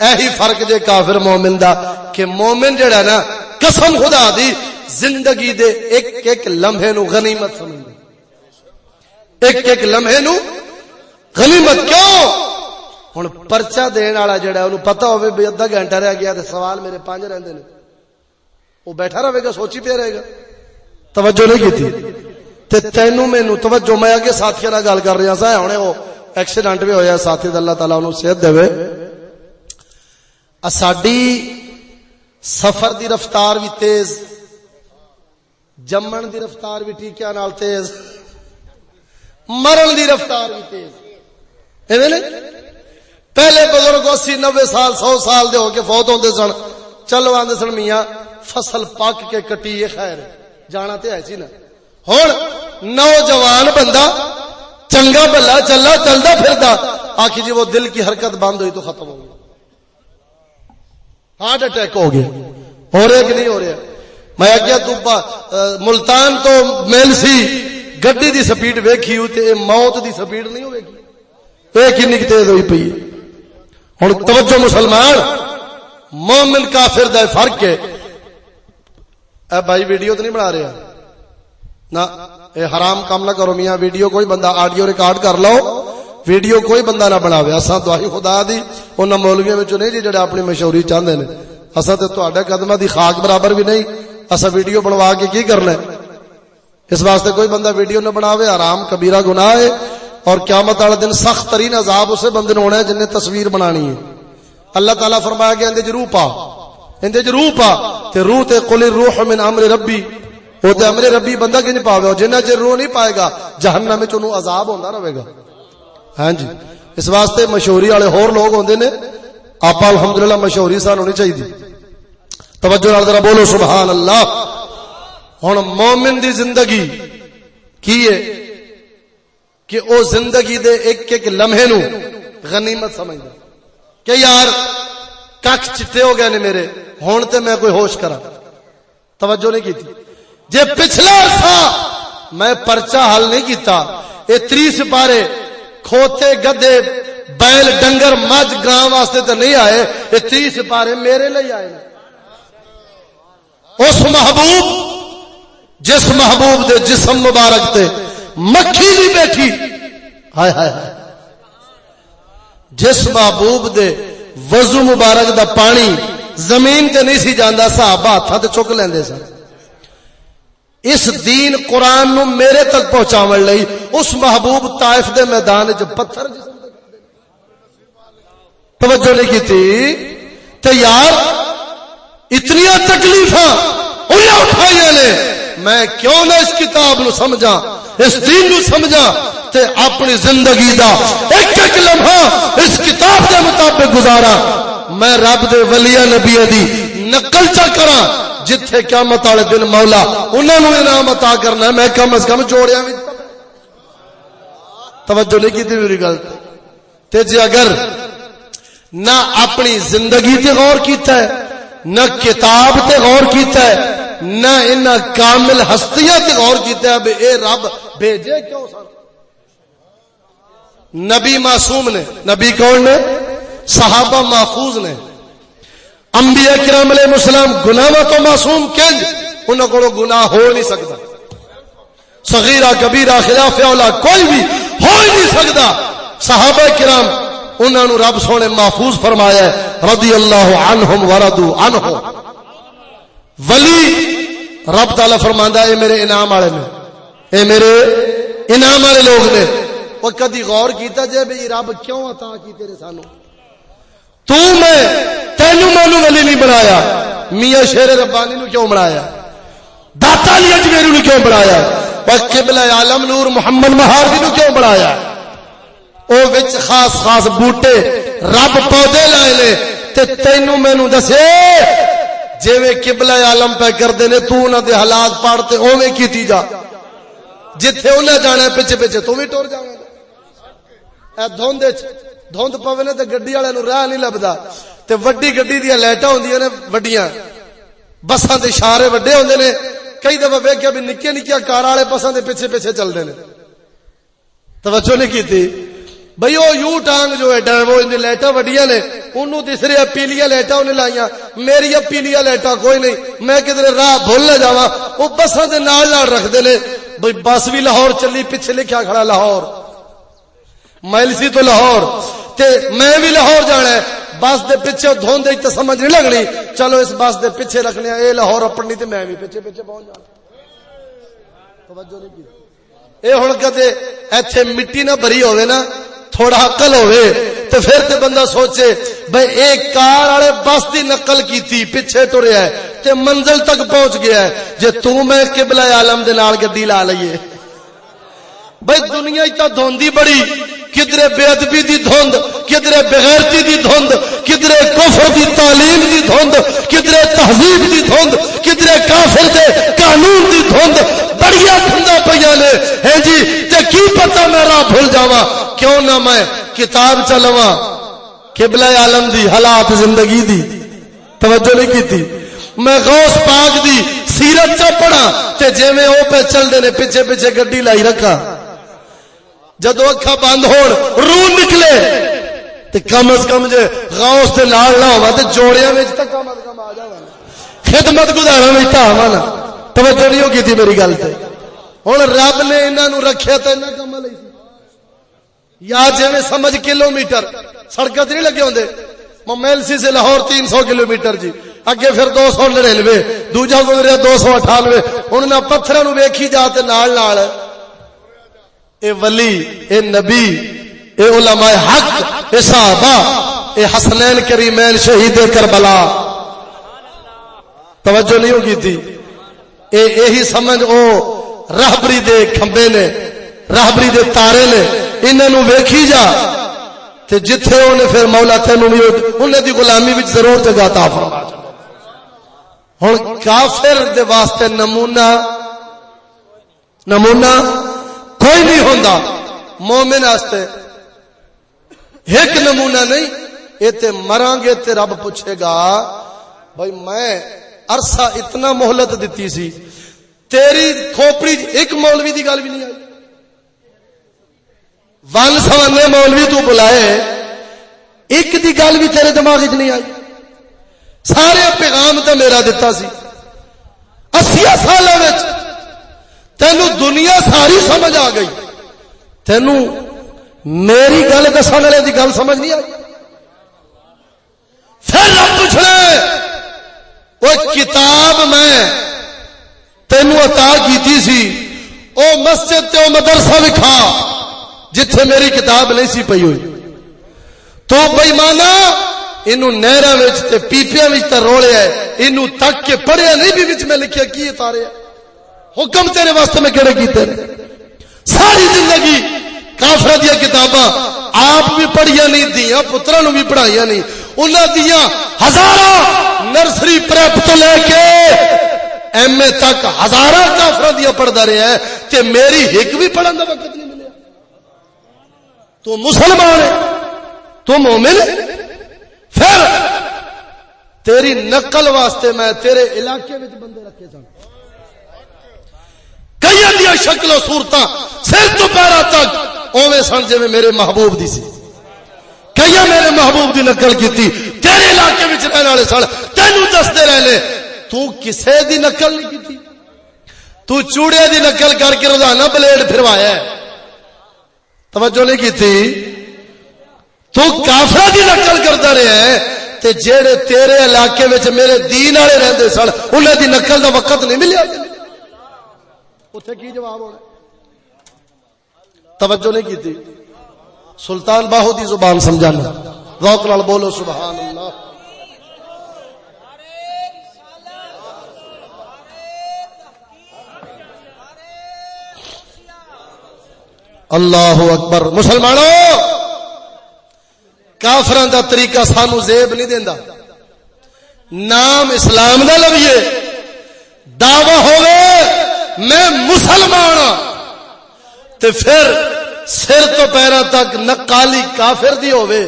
ایہی فرق جے کافر مومن دا کہ مومن جڑا نا، قسم خدا دی، زندگی دے ایک ایک لمحے نو غنیمت سمجھ ایک ایک لمحے نو غنیمت کیوں؟ ہوں پرچا دن والا جہا وہ پتا ہو بھی ادھا گھنٹہ رہ گیا تو سوال میرے پانچ رہتے ہیں وہ بیٹھا رہے گا، سوچی پہ رہے گا۔ توجہ نہیں کی تینو مینو توجہ، میں اگے ساتھی گل کر رہا سا ہوں وہ ایکسیڈنٹ بھی ہوا ساتھی اللہ تعالیٰ انہوں صحت دے ساڈی سفر دی رفتار بھی تیز، جمن دی رفتار بھی ٹیکیا نال تیز، مرن دی رفتار بھی تیز۔ پہلے بزرگ اسی نوے سال، سو سال دے ہو کے فوت ہوتے سن، چلو آدھے سن میاں، فصل پک کے کٹی خیر۔ جانا تو ایسی نا۔ ہوں نوجوان بندہ چنگا بلا چلا چلتا پھرتا آخی جی وہ دل کی حرکت بند ہوئی تو ختم ہو گیا ہارٹ اٹیک ہو گیا۔ ہو رہے کہ نہیں ہو رہا؟ میں کیا تو ملتان تو میل سی۔ گڈی دی سپیڈ ویکھی ہوئی موت دی سپیڈ نہیں ہوئے گی ایک ہی تیز ہوئی پی ہوں توجہ مسلمان، مومن کافر دا فرق ہے۔ اے بھائی، ویڈیو تو نہیں بنا رہا نہ، اے حرام کام نہ کرو میاں، ویڈیو کوئی بندہ آڈیو ریکارڈ کر لو۔ ویڈیو کوئی بندہ نہ بناوے۔ اساں دعائی خدا دی، انہاں مولویاں وچوں نہیں جی جڑے اپنی مشہوری چاہندے نے۔ اساں تے تہاڈے قدماں دی خاک برابر بھی نہیں۔ اساں ویڈیو بنوا کے کی کرنا ہے؟ اس واسطے کوئی بندہ ویڈیو نہ بناوے، حرام، کبیرہ گناہ ہے۔ اور قیامت والے دن سخت ترین عذاب اسے بندے نے ہونا ہے جن نے تصویر بنانی ہے۔ اللہ تعالیٰ فرمایا گیا اندے روح پا۔ اندے روح پا۔ تے روح تے قل الروح من امر ربی۔ وہ تے امر ربی بندہ کی نہیں پاوے جنہ چر روح نہیں پائے گا، جہنم وچ اونوں عذاب ہوندا رہے گا۔ ہاں جی۔ اس واسطے مشہوری والے ہور لوگ ہوندے نے آپ الحمدللہ مشہوری سان ہونی چاہیے توجہ نال ذرا بولو سبحان اللہ ہن مومن دی زندگی کی ہے؟ کہ او زندگی دے ایک ایک لمحے نو غنیمت سمجھدا کہ یار کک چٹے ہو گئے نے میرے ہون تے میں کوئی ہوش کرا توجہ نہیں کیتی۔ جے پچھلا عرصہ میں پرچہ حل نہیں کیتا، اے تری سپارے کھوتے گدے بیل ڈنگر، مجھ گاں واسطے تے نہیں آئے اے تری سپارے میرے لئی آئے اس محبوب، جس محبوب دے جسم مبارک تے مکھی نہیں بیٹھی۔ ہائے ہائے جس محبوب دے وضو مبارک دا پانی زمین تے نہیں سی جانا صحابہ ہاتھ چک لیندے سن۔ اس دین قرآن نو میرے تک پہنچاون لئی، اس محبوب طائف دے میدان وچ پتھر توجہ نہیں کیتی؟ تے یار اتنی تکلیفاں انہیں اٹھائی نے۔ میں کیوں نہ اس کتاب نو سمجھا اس دین نو سمجھا تے اپنی زندگی دا ایک ایک لمحہ اس کتاب دے مطابق گزارا میں رب دے ولیہ نبی دی نقل چا کرا جتھے قیامت والے دن مولا انہاں نو انعام عطا کرنا میں کم از کم جوڑیا وچ توجہ نہیں کیتی میری گل تے۔ جے اگر نہ اپنی زندگی تے غور کیتا ہے، نہ کتاب تے غور کیتا ہے، نہ ان کامل ہستیاں تے غور کیتا ہے، بے اے رب، بھیجے کیوں سن؟ نبی معصوم نے، نبی کون نے؟ صحابہ محفوظ نے۔ انبیاء کرام علیہ السلام گناہ تو معصوم کنج انہوں کو گناہ ہو نہیں سکتا۔ صغیرہ، کبیرہ، خلاف اولا، کوئی بھی ہو ہی نہیں سکتا۔ صحابہ کرام، انہوں نے رب سونے محفوظ فرمایا ہے رضی اللہ عنہم وردو عنہ۔ ولی، رب تعالی فرماندا اے میرے انعام والے نے، اے میرے انعام والے لوگ نے۔ وہ کدی غور کیتا جے بھی رب کیوں عطا کی تیرے سانو؟ تو میں تینو مینو ولی نہیں بنایا۔ میاں شیر ربانی نو کیوں بنایا؟ داتا علی اجمیری نو کیوں بنایا؟ بس قبل عالم نور محمد مہاروی نو کیوں بنایا؟ او وچ خاص خاص بوٹے رب پودے لائے نے تے تینو مینو دسے، جیویں قبلہ عالم پہ کردے نے تو انہاں دے حالات پڑھتے اوویں کیتی جا۔ جتھے انہیں جانا ہے، پیچھے پیچھے تو بھی ٹور جاویں اے دھوند وچ دھوند پوے نے تے گڈی والے نو راہ نہیں لبدا تے وڈی گڈی دی لائٹاں ہوندیاں نے وڈیاں بساں دے اشارے وڈے ہوندے نے کئی دفعہ ویکھیا بھی نکے نکیا کار والے بساں دے پیچھے پیچھے چلدے نے توجہ نہیں کیتی بھئی او یو ٹانگ جو ہے ڈر وہ ان لائٹاں وڈیاں نے اونوں تیسرے پیلیاں لائٹاں انہیں لائیاں میری پیلیاں لائٹاں کوئی نہیں میں کدھر راہ بھول نہ جاواں او بساں دے نال نال رکھدے نے بھئی بس بھی لاہور چلی پیچھے لکھیا کھڑا لاہور مائلسی تو لاہور تے میں بھی لاہور جانا ہے۔ بس دے پیچھے دھوند تے سمجھ نہیں لگنی۔ چلو اس بس دے پیچھے رکھنے اے لاہور اپنی تے میں بھی پیچھے پیچھے پہنچ جانا توجہ نہیں کی۔ اے ہن کدے ایتھے مٹی نہ بھری ہوے نا، تھوڑا عقل ہوے تے پھر تے بندہ سوچے، بھئی ایک کار والے بس دی نقل کیتی، پیچھے ٹریا ہے، تے منزل تک پہنچ گیا ہے۔ جے تو میں قبلہ عالم دے نال گڈی لا لئیے۔ بھئی دنیا ہی تا دھوندی بڑی۔ کدرے بے ادبی دی دھند، کدرے بغیرتی دی دھند، کدرے کفر دی تعلیم دی دھند، کدرے تہذیب دی دھند، کدرے کافر دے قانون دی دھند۔ بڑیا دھندا پیا نے۔ ہے جی تے کی پتہ میں راہ بھول جاواں؟ کیوں نہ میں کتاب چلواں قبلہ عالم دی حالات زندگی دی۔ توجہ نہیں کیتی۔ میں غوث پاک دی سیرت چا پڑھا تے جویں او پہ چل دے نے پیچھے پیچھے گڈی لائی رکھا جدو اکھا بند ہون، روح نکلے۔ تے کم از کم جے غوث دے نال نہ ہوا تے جوڑیاں وچ تے کم از کم آ جاواں خدمت گزارن وچ تا آواں نا۔ توجہ نہیں ہوگی تھی میری گل تے۔ ہن رب نے انہاں نو رکھیا تے انہاں کم لئی یا جویں سمجھ کلومیٹر، سڑکاں تے نہیں لگے ہوندے۔ میلسی سے لاہور تین سو کلو میٹر جی۔ اگے پھر دو سو نڑینوے، دوجا گزریا دو سو اٹھانوے۔ ہوں پتھر نو ویکھی جا تے نال نال اے ولی، اے نبی، اے علماء حق، اے صحابہ، اے حسنین کریمین شہید کربلا۔ توجہ نہیں ہوگی تھی؟ اے یہی سمجھ او راہبری دے کھمبے نے راہبری دے تارے نے انہوں ویکھی جا۔ تے جتھے اونے پھر مولا تینوں بھی انہیں دی غلامی وچ ضرور جگہ عطا فرما۔ ہن کافر دے واسطے نمونہ نمونہ کوئی نہیں ہوندا۔ مومن واسطے ایک نمونہ نہیں، اے تے مران گے تے رب پوچھے گا، بھائی میں عرصہ اتنا مہلت دیتی سی، تیری کھوپڑی ایک مولوی دی گل بھی نہیں آئی۔ ون سوانے مولوی تو بلائے، ایک دی گل بھی تیرے دماغ چ نہیں آئی۔ سارے پیغام تو میرا دتا سی۔ اسی سال تینو دنیا ساری سمجھ آ گئی۔ تینو میری گل دس والے کی گل سمجھ نہیں آئی۔ پھر پوچھنا وہ کتاب میں تینو عطا کیتی سی او مسجد تے او مدرسہ وکھا، جتھے میری کتاب نہیں سی پئی ہوئی۔ تو بئی مانا اینو نہراں وچ رولیا ہے تک کے پڑھیا نہیں بھی وچ میں لکھیا، کی اتاریا حکم تیرے واسطے میں کہڑے کیتے ساری زندگی کافر دیا کتاباں آپ بھی پڑھیا نہیں دیا پترا نو بھی پڑھایا نہیں۔ انہاں دیا ہزاروں نرسری پریپ تو لے کے ایم اے تک ہزاروں کافر دیا پڑھتا رہا ہے کہ میری ایک بھی پڑھن کا وقت نہیں ملیا۔ تو مسلمان ہے، تو مومن ہے۔ پھر تیری نقل واسطے میں تیرے علاقے میں بندے رکھے سن کئی دیا شکل و صورت سر تو پیرا تک اوے سن جی میرے محبوب دی سی۔ کئی میرے محبوب دی نقل کی تیرے علاقے میں رہنے والے سن، تینوں دستے رہنے تو کسے دی نقل نہیں کی تو چوڑے دی نقل کر کے روزانہ بلیڈ پھروایا ہے۔ توجہ نہیں کی تھی تو کافر دی نقل کرتا رہا ہے۔ تے جیڑے تیرے علاقے میں میرے دین والے رہتے سن انہیں دی نقل دا وقت نہیں ملیا۔ اتنے کی جواب ہونا توجہ نہیں کی تھی سلطان باہو دی زبان سمجھانا۔ روک نال بولو سبحان اللہ اللہ اکبر۔ مسلمانوں کافران دا طریقہ سانو زیب نہیں دینا نام اسلام دا لویے دعوی ہوئے میں مسلمان تے پھر سر تو پیرا تک نقالی کافر دی ہوئے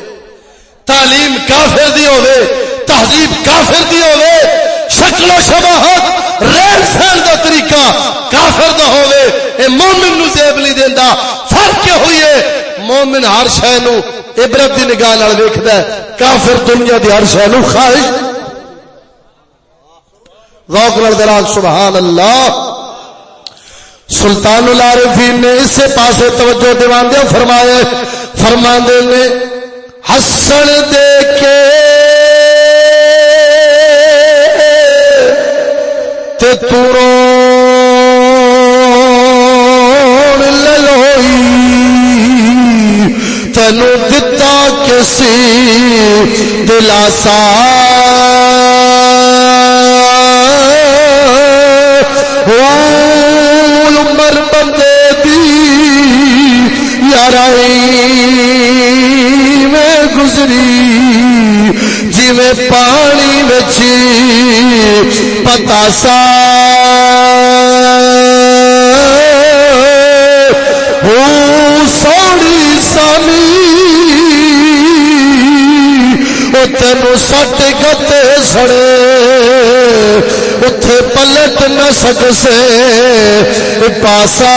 تعلیم کافر دی ہوئے تہذیب کافر دی ہوئے شکل و شباہت رہن سہن دا طریقہ کافر دا ہوئے اے مومن نو زیب نہیں دیندا فرق کیا ہوئی ہے مومن ہر شے نو عبرت دی نگاہ نال ویکھدا ہے کافر دنیا دی ہر شے نو خواہش ذوق نال دلال سبحان اللہ سلطان العارفین نے اس سے پاسے توجہ دیوان فرمایا فرما نے ہسن دے کے تے تورو للوئی، تینو دتا کسی دلاسا۔ عمر بندے دی یارائی میں گزری۔ جی میں پانی بچی پتا سا سوڑی سامی۔ تین سٹ گتے سڑے۔ اتے پلٹ نہ سک سے پاسا۔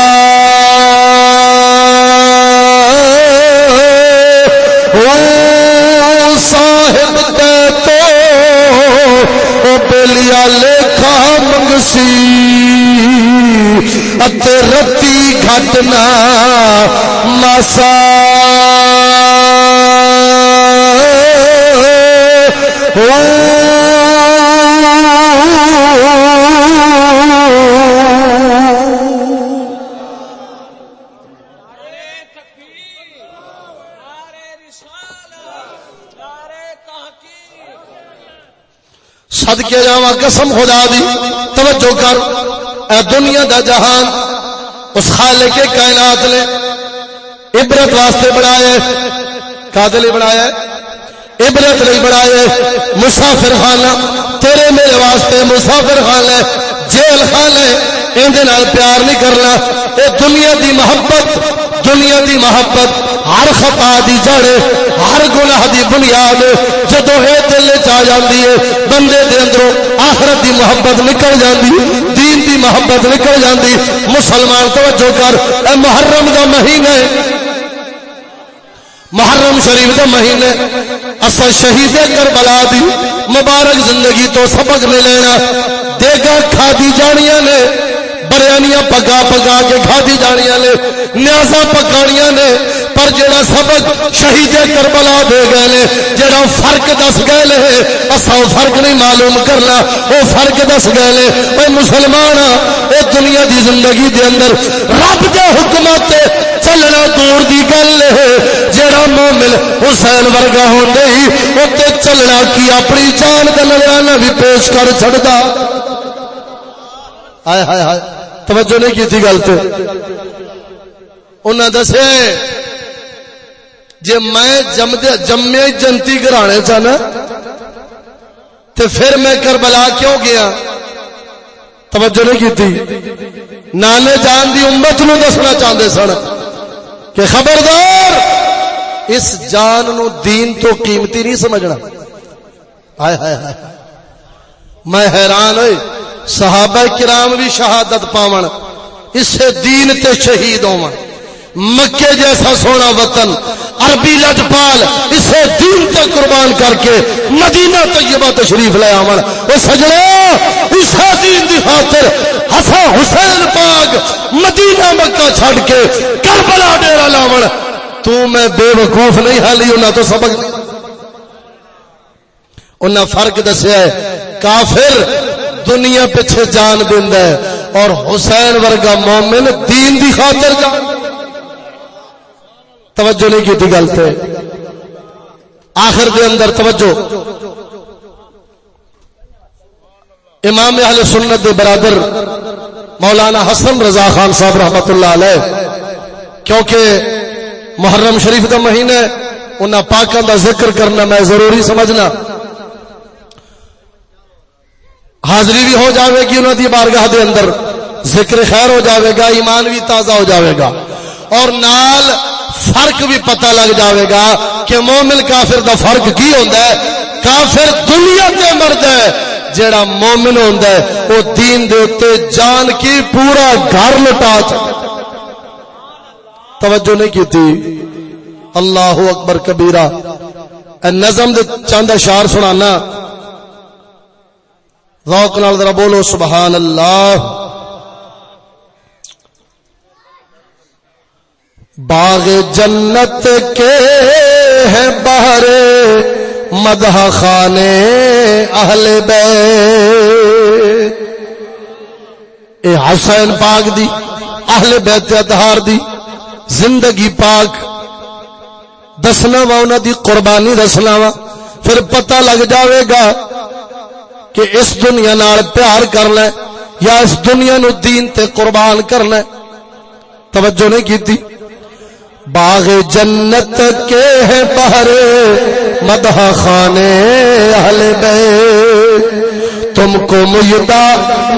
صاحب دے تو بلیا لکھا منگسی۔ رتی گھٹنا ماسا۔ سد کے جا قسم خدا دی، توجہ کر۔ اے دنیا دا جہان، اس خالق کے کائنات نے عبرت واسطے بنایا کادل بنایا عبرت نہیں بنایا مسافر خانہ تیرے میرے واسطے مسافر خانہ جیل خانہ اندر پیار نہیں کرنا۔ اے دنیا دی محبت دنیا دی محبت، ہر خطا دی جڑ، ہر گناہ دی بنیاد جدو یہ دل چ جاندی ہے بندے دے اندروں آخرت دی محبت نکل جاندی، دین دی محبت نکل جاندی۔ مسلمان، توجہ کر، اے محرم دا مہینہ محرم شریف دا مہینے اصل شہید کربلا دی مبارک زندگی تو سبق لے لینا۔ دے گا کھا دی جانیاں نے۔ بریانیاں پگا پگا کے کھادی جانیاں نے نیازا پکانیاں نے، پر جڑا سبق شہید کربلا دے گئے نے جڑا فرق دس گئے نے اسا فرق نہیں معلوم کرنا وہ فرق دس گئے نے۔ اے مسلمان اے دنیا دی زندگی دے اندر رب دے حکمت چلنا دور دی گل ہے۔ جڑا مومن حسین ورگا ہوندے ہی اوتے چلنا کی اپنی جان دا نظرانہ بھی پیش کر چھڑدا ہائے ہائے ہائے۔ توجہ نہیں کی تھی گل تو انہیں دسے جی میں جمدے جمے جنتی کرانے چاہنا تو پھر میں کربلا کیوں گیا؟ توجہ نہیں کی تھی نانے جان دی امت نو دسنا چاہتے سن کہ خبردار، اس جان نو دین تو قیمتی نہیں سمجھنا۔ ہائے ہائے ہائے۔ میں حیران ہوئی صحابہ کرام بھی شہادت پاون، اسے دین تے شہید ہون مکے جیسا سونا وطن، عربی لجپال، اسے دین تے قربان کر کے مدینہ طیبہ تشریف لے آون۔ او سجڑو اسے دین دی خاطر حسن حسین پاک مدینہ مکہ چھڑ کے کربلا ڈیرا لاون۔ تو میں بے وقوف نہیں، حالی انہاں تو سبق انہاں فرق دسیا ہے، کافر دنیا پیچھے جان دینا ہے اور حسین ورگا مومن دین دی خاطر جان توجہ نہیں کی گل آخر دے اندر توجہ۔ امام اہل سنت دے برادر مولانا حسن رضا خان صاحب رحمت اللہ علیہ، کیونکہ محرم شریف کا مہینہ انہاں پاکوں دا ذکر کرنا میں ضروری سمجھنا۔ حاضری بھی ہو جاوے گی انہوں دی بارگاہ دے اندر۔ ذکر خیر ہو جاوے گا، ایمان بھی تازہ ہو جاوے گا۔ اور نال فرق بھی پتہ لگ جاوے گا کہ مومن کافر دا فرق کی ہوتا ہے۔ کافر دنیا تے مرد ہے، جیڑا مومن ہوتا ہے وہ دین دے اتے جان کی پورا گھر لٹا توجہ نہیں کی تھی اللہ اکبر کبیرہ نظم دے چند اشار سنانا۔ ذوق نال ذرا بولو سبحان اللہ باغ جنت کے ہیں باہر مدح خانے اہل بے اے حسین پاک دی، اہل بیت اتہار دی زندگی پاک۔ دسنا وا انہوں دی قربانی دسنا وا، پھر پتہ لگ جاوے گا کہ اس دنیا نال پیار کرنا یا اس دنیا نو دین تے قربان کرنا توجہ نہیں کیتی؟ باغ جنت کے ہیں بہر، مدح خانے اہل بے تم کو مجدہ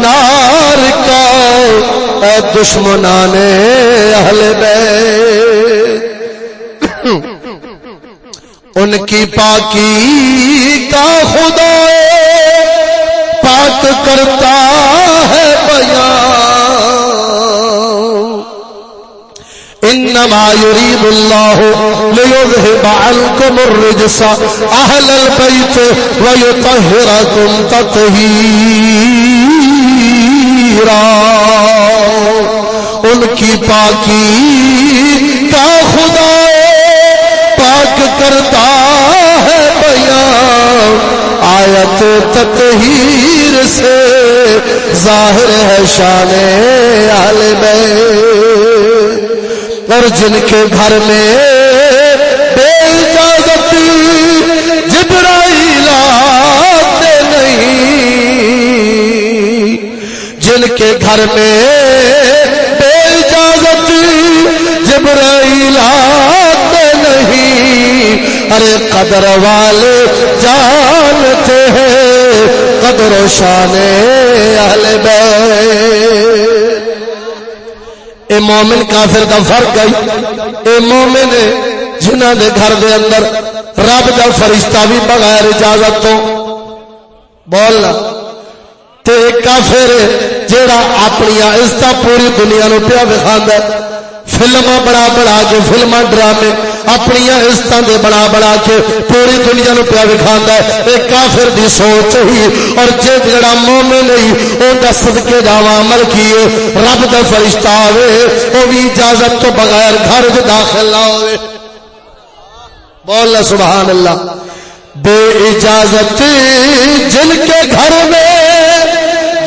نار کا اے دشمنان اہل بے ان کی پاکی کا خدا۔ پاک کرتا ہے بیان۔ انما يريد الله ليذهب عنكم الرجس اهل البيت ويطهركم تطهيرا ان کی پاکی کا خدا پاک کرتا ہے بیان۔ آیت تطہیر سے ظاہر ہے شان آل اور جن کے گھر میں بے اجازت جبرائیل آتے نہیں۔ جن کے گھر میں بے اجازت جبرائیل آتے نہیں۔ ارے قدر والے جانتے ہیں قدر و شان اہل بیت۔ اے مومن کافر دا فرق ہے۔ اے مومن جنہ دے گھر دے اندر رب دا فرشتہ بھی بغیر اجازت تو۔ بولنا تے کافر جیڑا اپنی عزت پوری دنیا نو پیا وکھاندا فلم بڑا بڑا کے فلم ڈرامے اپنی عزت دے بڑا بڑا کے پوری دنیا نو پیا وکھا ہے۔ کافر دی سوچ ہی اور جے جڑا مومن نہیں وہ دس کے جاوا عمل کیے رب دا فرشتہ آوے وہ بھی اجازت تو بغیر گھر چ داخل نہ ہوئے بول سبحان اللہ بے اجازت جن کے گھر میں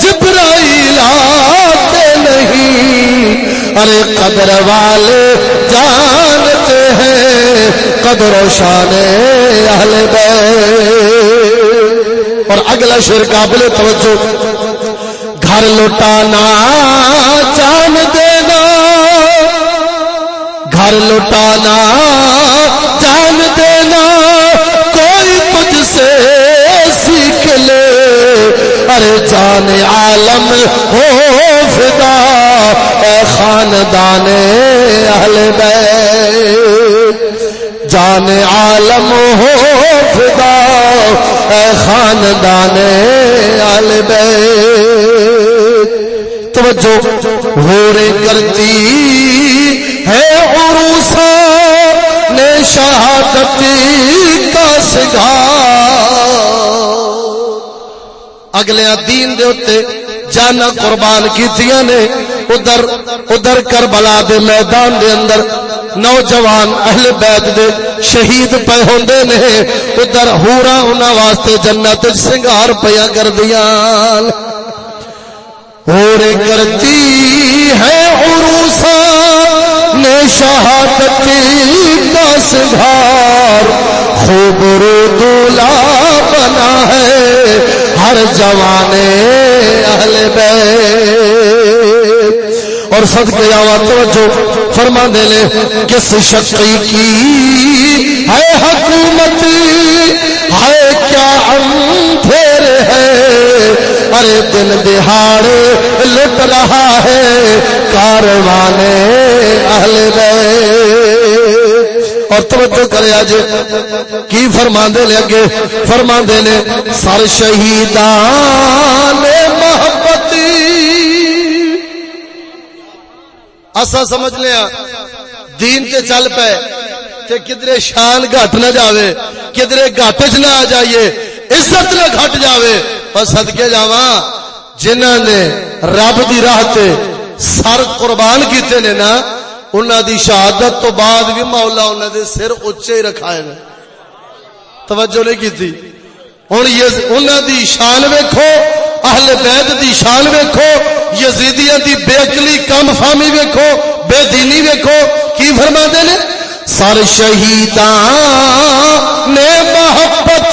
جبرائیل آتے نہیں، ارے قدر والے جانتے ہیں قدر و شان اہل اور اگلا شیر قابل توجہ، گھر لوٹانا جان دینا۔ گھر لوٹانا جان دینا، کوئی تجھ سے سیکھ لے۔ ارے جان عالم ہو فدا۔ خاندان اہل بیت۔ جان عالم ہو فدا اے خاندان اہل بیت۔ توجہ ہورے کرتی ہے عروسا نے شہادتی کا سگار اگلے دین دے اتے جانا قربان کیتیاں نے۔ ادھر ادھر کربلا دے میدان دے اندر نوجوان اہل بیت دے شہید پے ہوندے نے۔ ادھر ہورا انہاں واسطے جنت سنگار پیا کر دیاں ہورے کرتی ہے عروسا نے شہادت کا سنگھار خوب رو دولا بنا ہے۔ ہر جوانے اہل بیت۔ اور سد کے آوا توجہ فرما دے لے کس شقی کی؟ ہے حکومت ہے کیا پھر ہے؟ ارے دن دہاڑ لٹ رہا ہے کاروانے اہل اور توجہ کرے آج۔ کی فرما دے لے اگے؟ فرما دے لے سر شہیدان محبتی اصا سمجھ لیا دین تے چل پے، تے کدرے شان گھٹ نہ جاوے، کدرے گھٹ چ نہ آ جائیے، عزت نہ گھٹ جاوے۔ پر صدقے جاواں، جنہاں نے رب دی راہ تے سر قربان کیتے نے نا انہاں دی شہادت تو بعد بھی مولا انہاں دے سر اونچے ہی رکھائے نے۔ توجہ نہیں کیتی۔ ہن یہ انہاں دی شان ویکھو، اہل بیت دی شان ویکھو، یزیدیاں دی بے عقلی کم فہمی ویکھو، بے دینی ویکھو۔ کی فرما دے نے؟ سر شہیداں نے محبت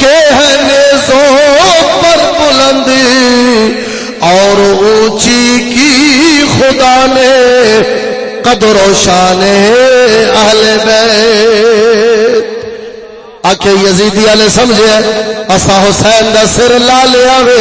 کے ہے زو پر بلند اور اونچی کی خدا نے قدر و شان اہل بیت۔ آخ یزیدی والے سمجھے اصا حسین دا سر لا لیا وے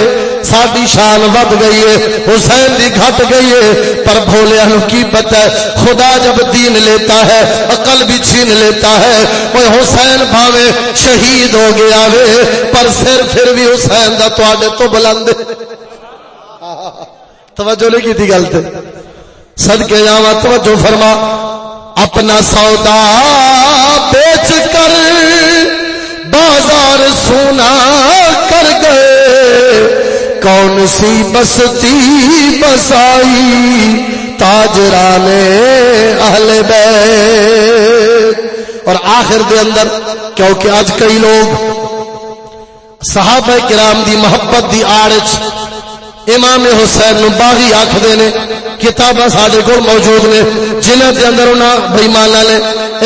ساری شان ود گئی ہے، حسین دی گھٹ گئی ہے۔ پر بھولیا نو کی پتہ ہے، خدا جب دین لیتا ہے، عقل بھی چھین لیتا ہے۔ وہ حسین بھاوے شہید ہو گیا وے، پر سر پھر بھی حسین دا تواڈے تو بلند توجہ نہیں کی تھی گل تے۔ صدقے جاواں توجہ فرما۔ اپنا سودا بیچ کر بازار سونا کر گئے۔ کون سی بستی بسائی تاجران اہل بیت۔ اور آخر دے اندر، کیونکہ آج کئی لوگ صحابہ کرام دی محبت دی آڑچ امام حسین نو باغی آخر نے، کتاباں سارے کو موجود نے جنہ کے اندر انہوں بےمانا نے۔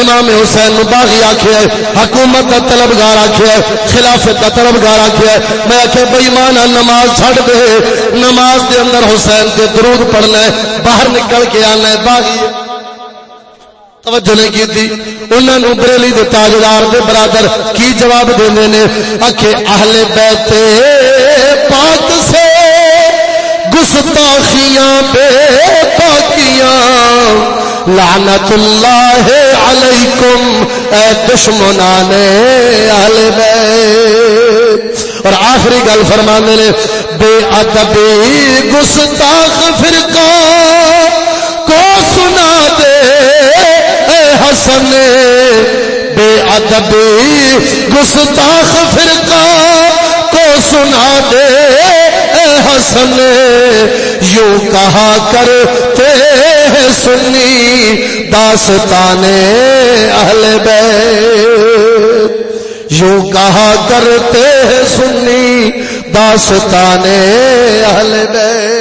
امام حسین نو باغی آخیا ہے، حکومت کا طلبگار آخیا ہے، خلافت کا طلبگار آخیا ہے۔ میں آخیا بےمانا نماز چھڑ دے۔ نماز دے اندر حسین کے درود پڑھنا ہے، باہر نکل کے آنا ہے، باغی۔ توجہ نہیں کی تھی انہوں نے بریلی دے تاجدار دے برادر کی جواب دینے نے؟ اکھے اہل بیت پاک سے گستاخیاں بے پاکیاں لعنت اللہ علیکم، اے دشمنان اہل بیت۔ اور آخری گل فرمانے نے، بے ادبی گستاخ فرقہ کو سنا دے۔ اے حسن، بے ادبی گستاخ فرقہ کو سنا دے۔ حسن، یوں کہا کرتے ہیں سنی داستان اہل بیت۔ یوں کہا کرتے ہیں سنی داستان اہل بیت۔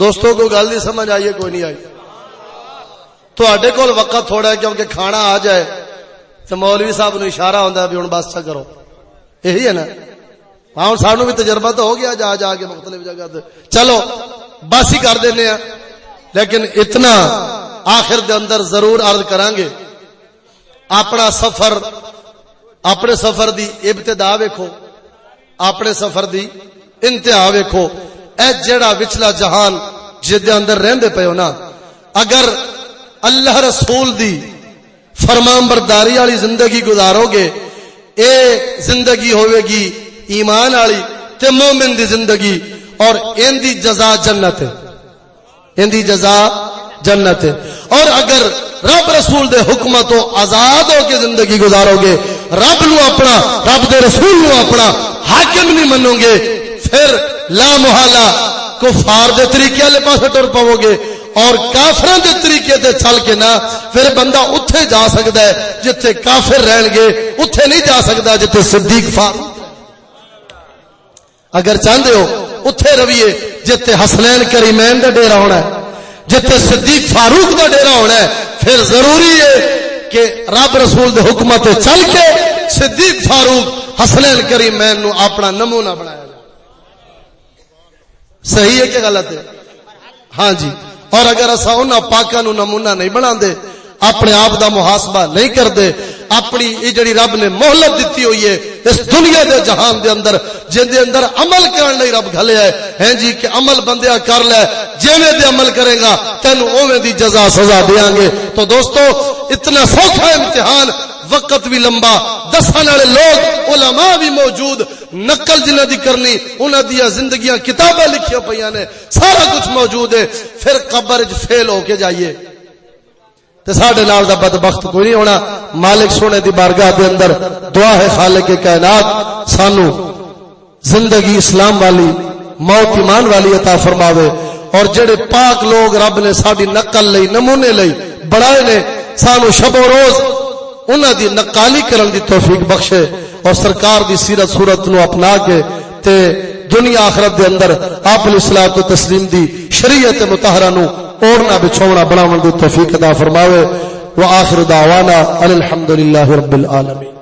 دوستوں کو گل نہیں سمجھ آئیے کوئی نہیں آئی۔ تو کول وقت تھوڑا ہے کیونکہ کھانا آ جائے۔ تو مولوی صاحب نو اشارہ ہوتا ہے بھی ہوں بس کرو۔ یہی ہے نا؟ ہاں سانو بھی تجربہ تو ہو گیا، جا جا کے مختلف جگہ تے۔ چلو، بس ہی کر دینے ہیں۔ لیکن اتنا آخر دے اندر ضرور عرض کران گے۔ اپنا سفر، اپنے سفر دی ابتدا ویکھو۔ اپنے سفر دی انتہا ویکھو۔ اے جڑا وچلا جہان جے دے اندر رہندے پئے ہو نا، اگر اللہ رسول دی فرمان برداری والی زندگی گزارو گے اے زندگی ہوئے گی ایمان والی تے مومن دی زندگی اور ان دی جزا جنت ہے۔ ان دی جزا جنت ہے۔ اور اگر رب رسول دے حکمت آزاد ہو کے زندگی گزارو گے، رب نو اپنا، رب دے رسول نو اپنا حاکم نہیں منو گے، پھر لا محالہ کفار دے طریقے والے پاس ٹر پاو گے اور کافر دے طریقے تے چل کے نہ پھر بندہ اتے جا سکتا ہے جتھے کافر رہن گے اتے نہیں جا سکتا جتھے صدیق فاروق اگر چاہتے ہو اتے رویے جتے حسنین کریمین کا ڈیرا ہونا ہے جتنے صدیق فاروق کا ڈیرا ہونا ہے، پھر ضروری ہے کہ رب رسول دے حکمت چل کے صدیق فاروق، حسنین کریم مین نو اپنا نمونہ بنایا جائے۔ صحیح ہے کہ غلط ہے؟ ہاں جی۔ اور اگر اصا ان پاکوں نمونہ نہیں بنا دے اپنے آپ دا محاسبہ نہیں کرتے اپنی یہ جڑی رب نے مہلت دیتی ہوئی ہے، اس دنیا دے جہان دے اندر، جن دے اندر عمل کرن لئی رب گھلیا ہے ہیں جی کہ عمل بندیا کر لے جویں دے عمل کرے گا، تینو اوویں دی جزا سزا دیاں گے۔ تو دوستو، اتنا سوکھا امتحان، وقت بھی لمبا دسن والے لوگ، علماء بھی موجود، نقل جنہ دی کرنی، انہاں دیا زندگیاں کتابیں لکھی پئی نے، سارا کچھ موجود ہے۔ پھر قبر فیل ہو کے جائیے۔ تے ساڈے نال دا بدبخت کوئی نہیں ہونا۔ مالک سونے دی بارگاہ دے اندر دعا ہے خالق کائنات، سانو زندگی اسلام والی، موت ایمان والی عطا فرماوے۔ اور جڑے پاک لوگ رب نے ساڈی نقل لئی، نمونے لئی بڑھائے نے، سانو شب و روز انہاں دی نقالی کرن دی توفیق بخشے۔ اور سرکار دی سیرت صورت نو اپنا کے تے دنیا آخرت دے اندر آپ علیہ تو تسلیم دی، شریعت مطہرہ نو اوڑنا بچھونا بناون دی توفیق عطا فرماوے۔ وآخر دعوانا الحمدللہ رب العالمین۔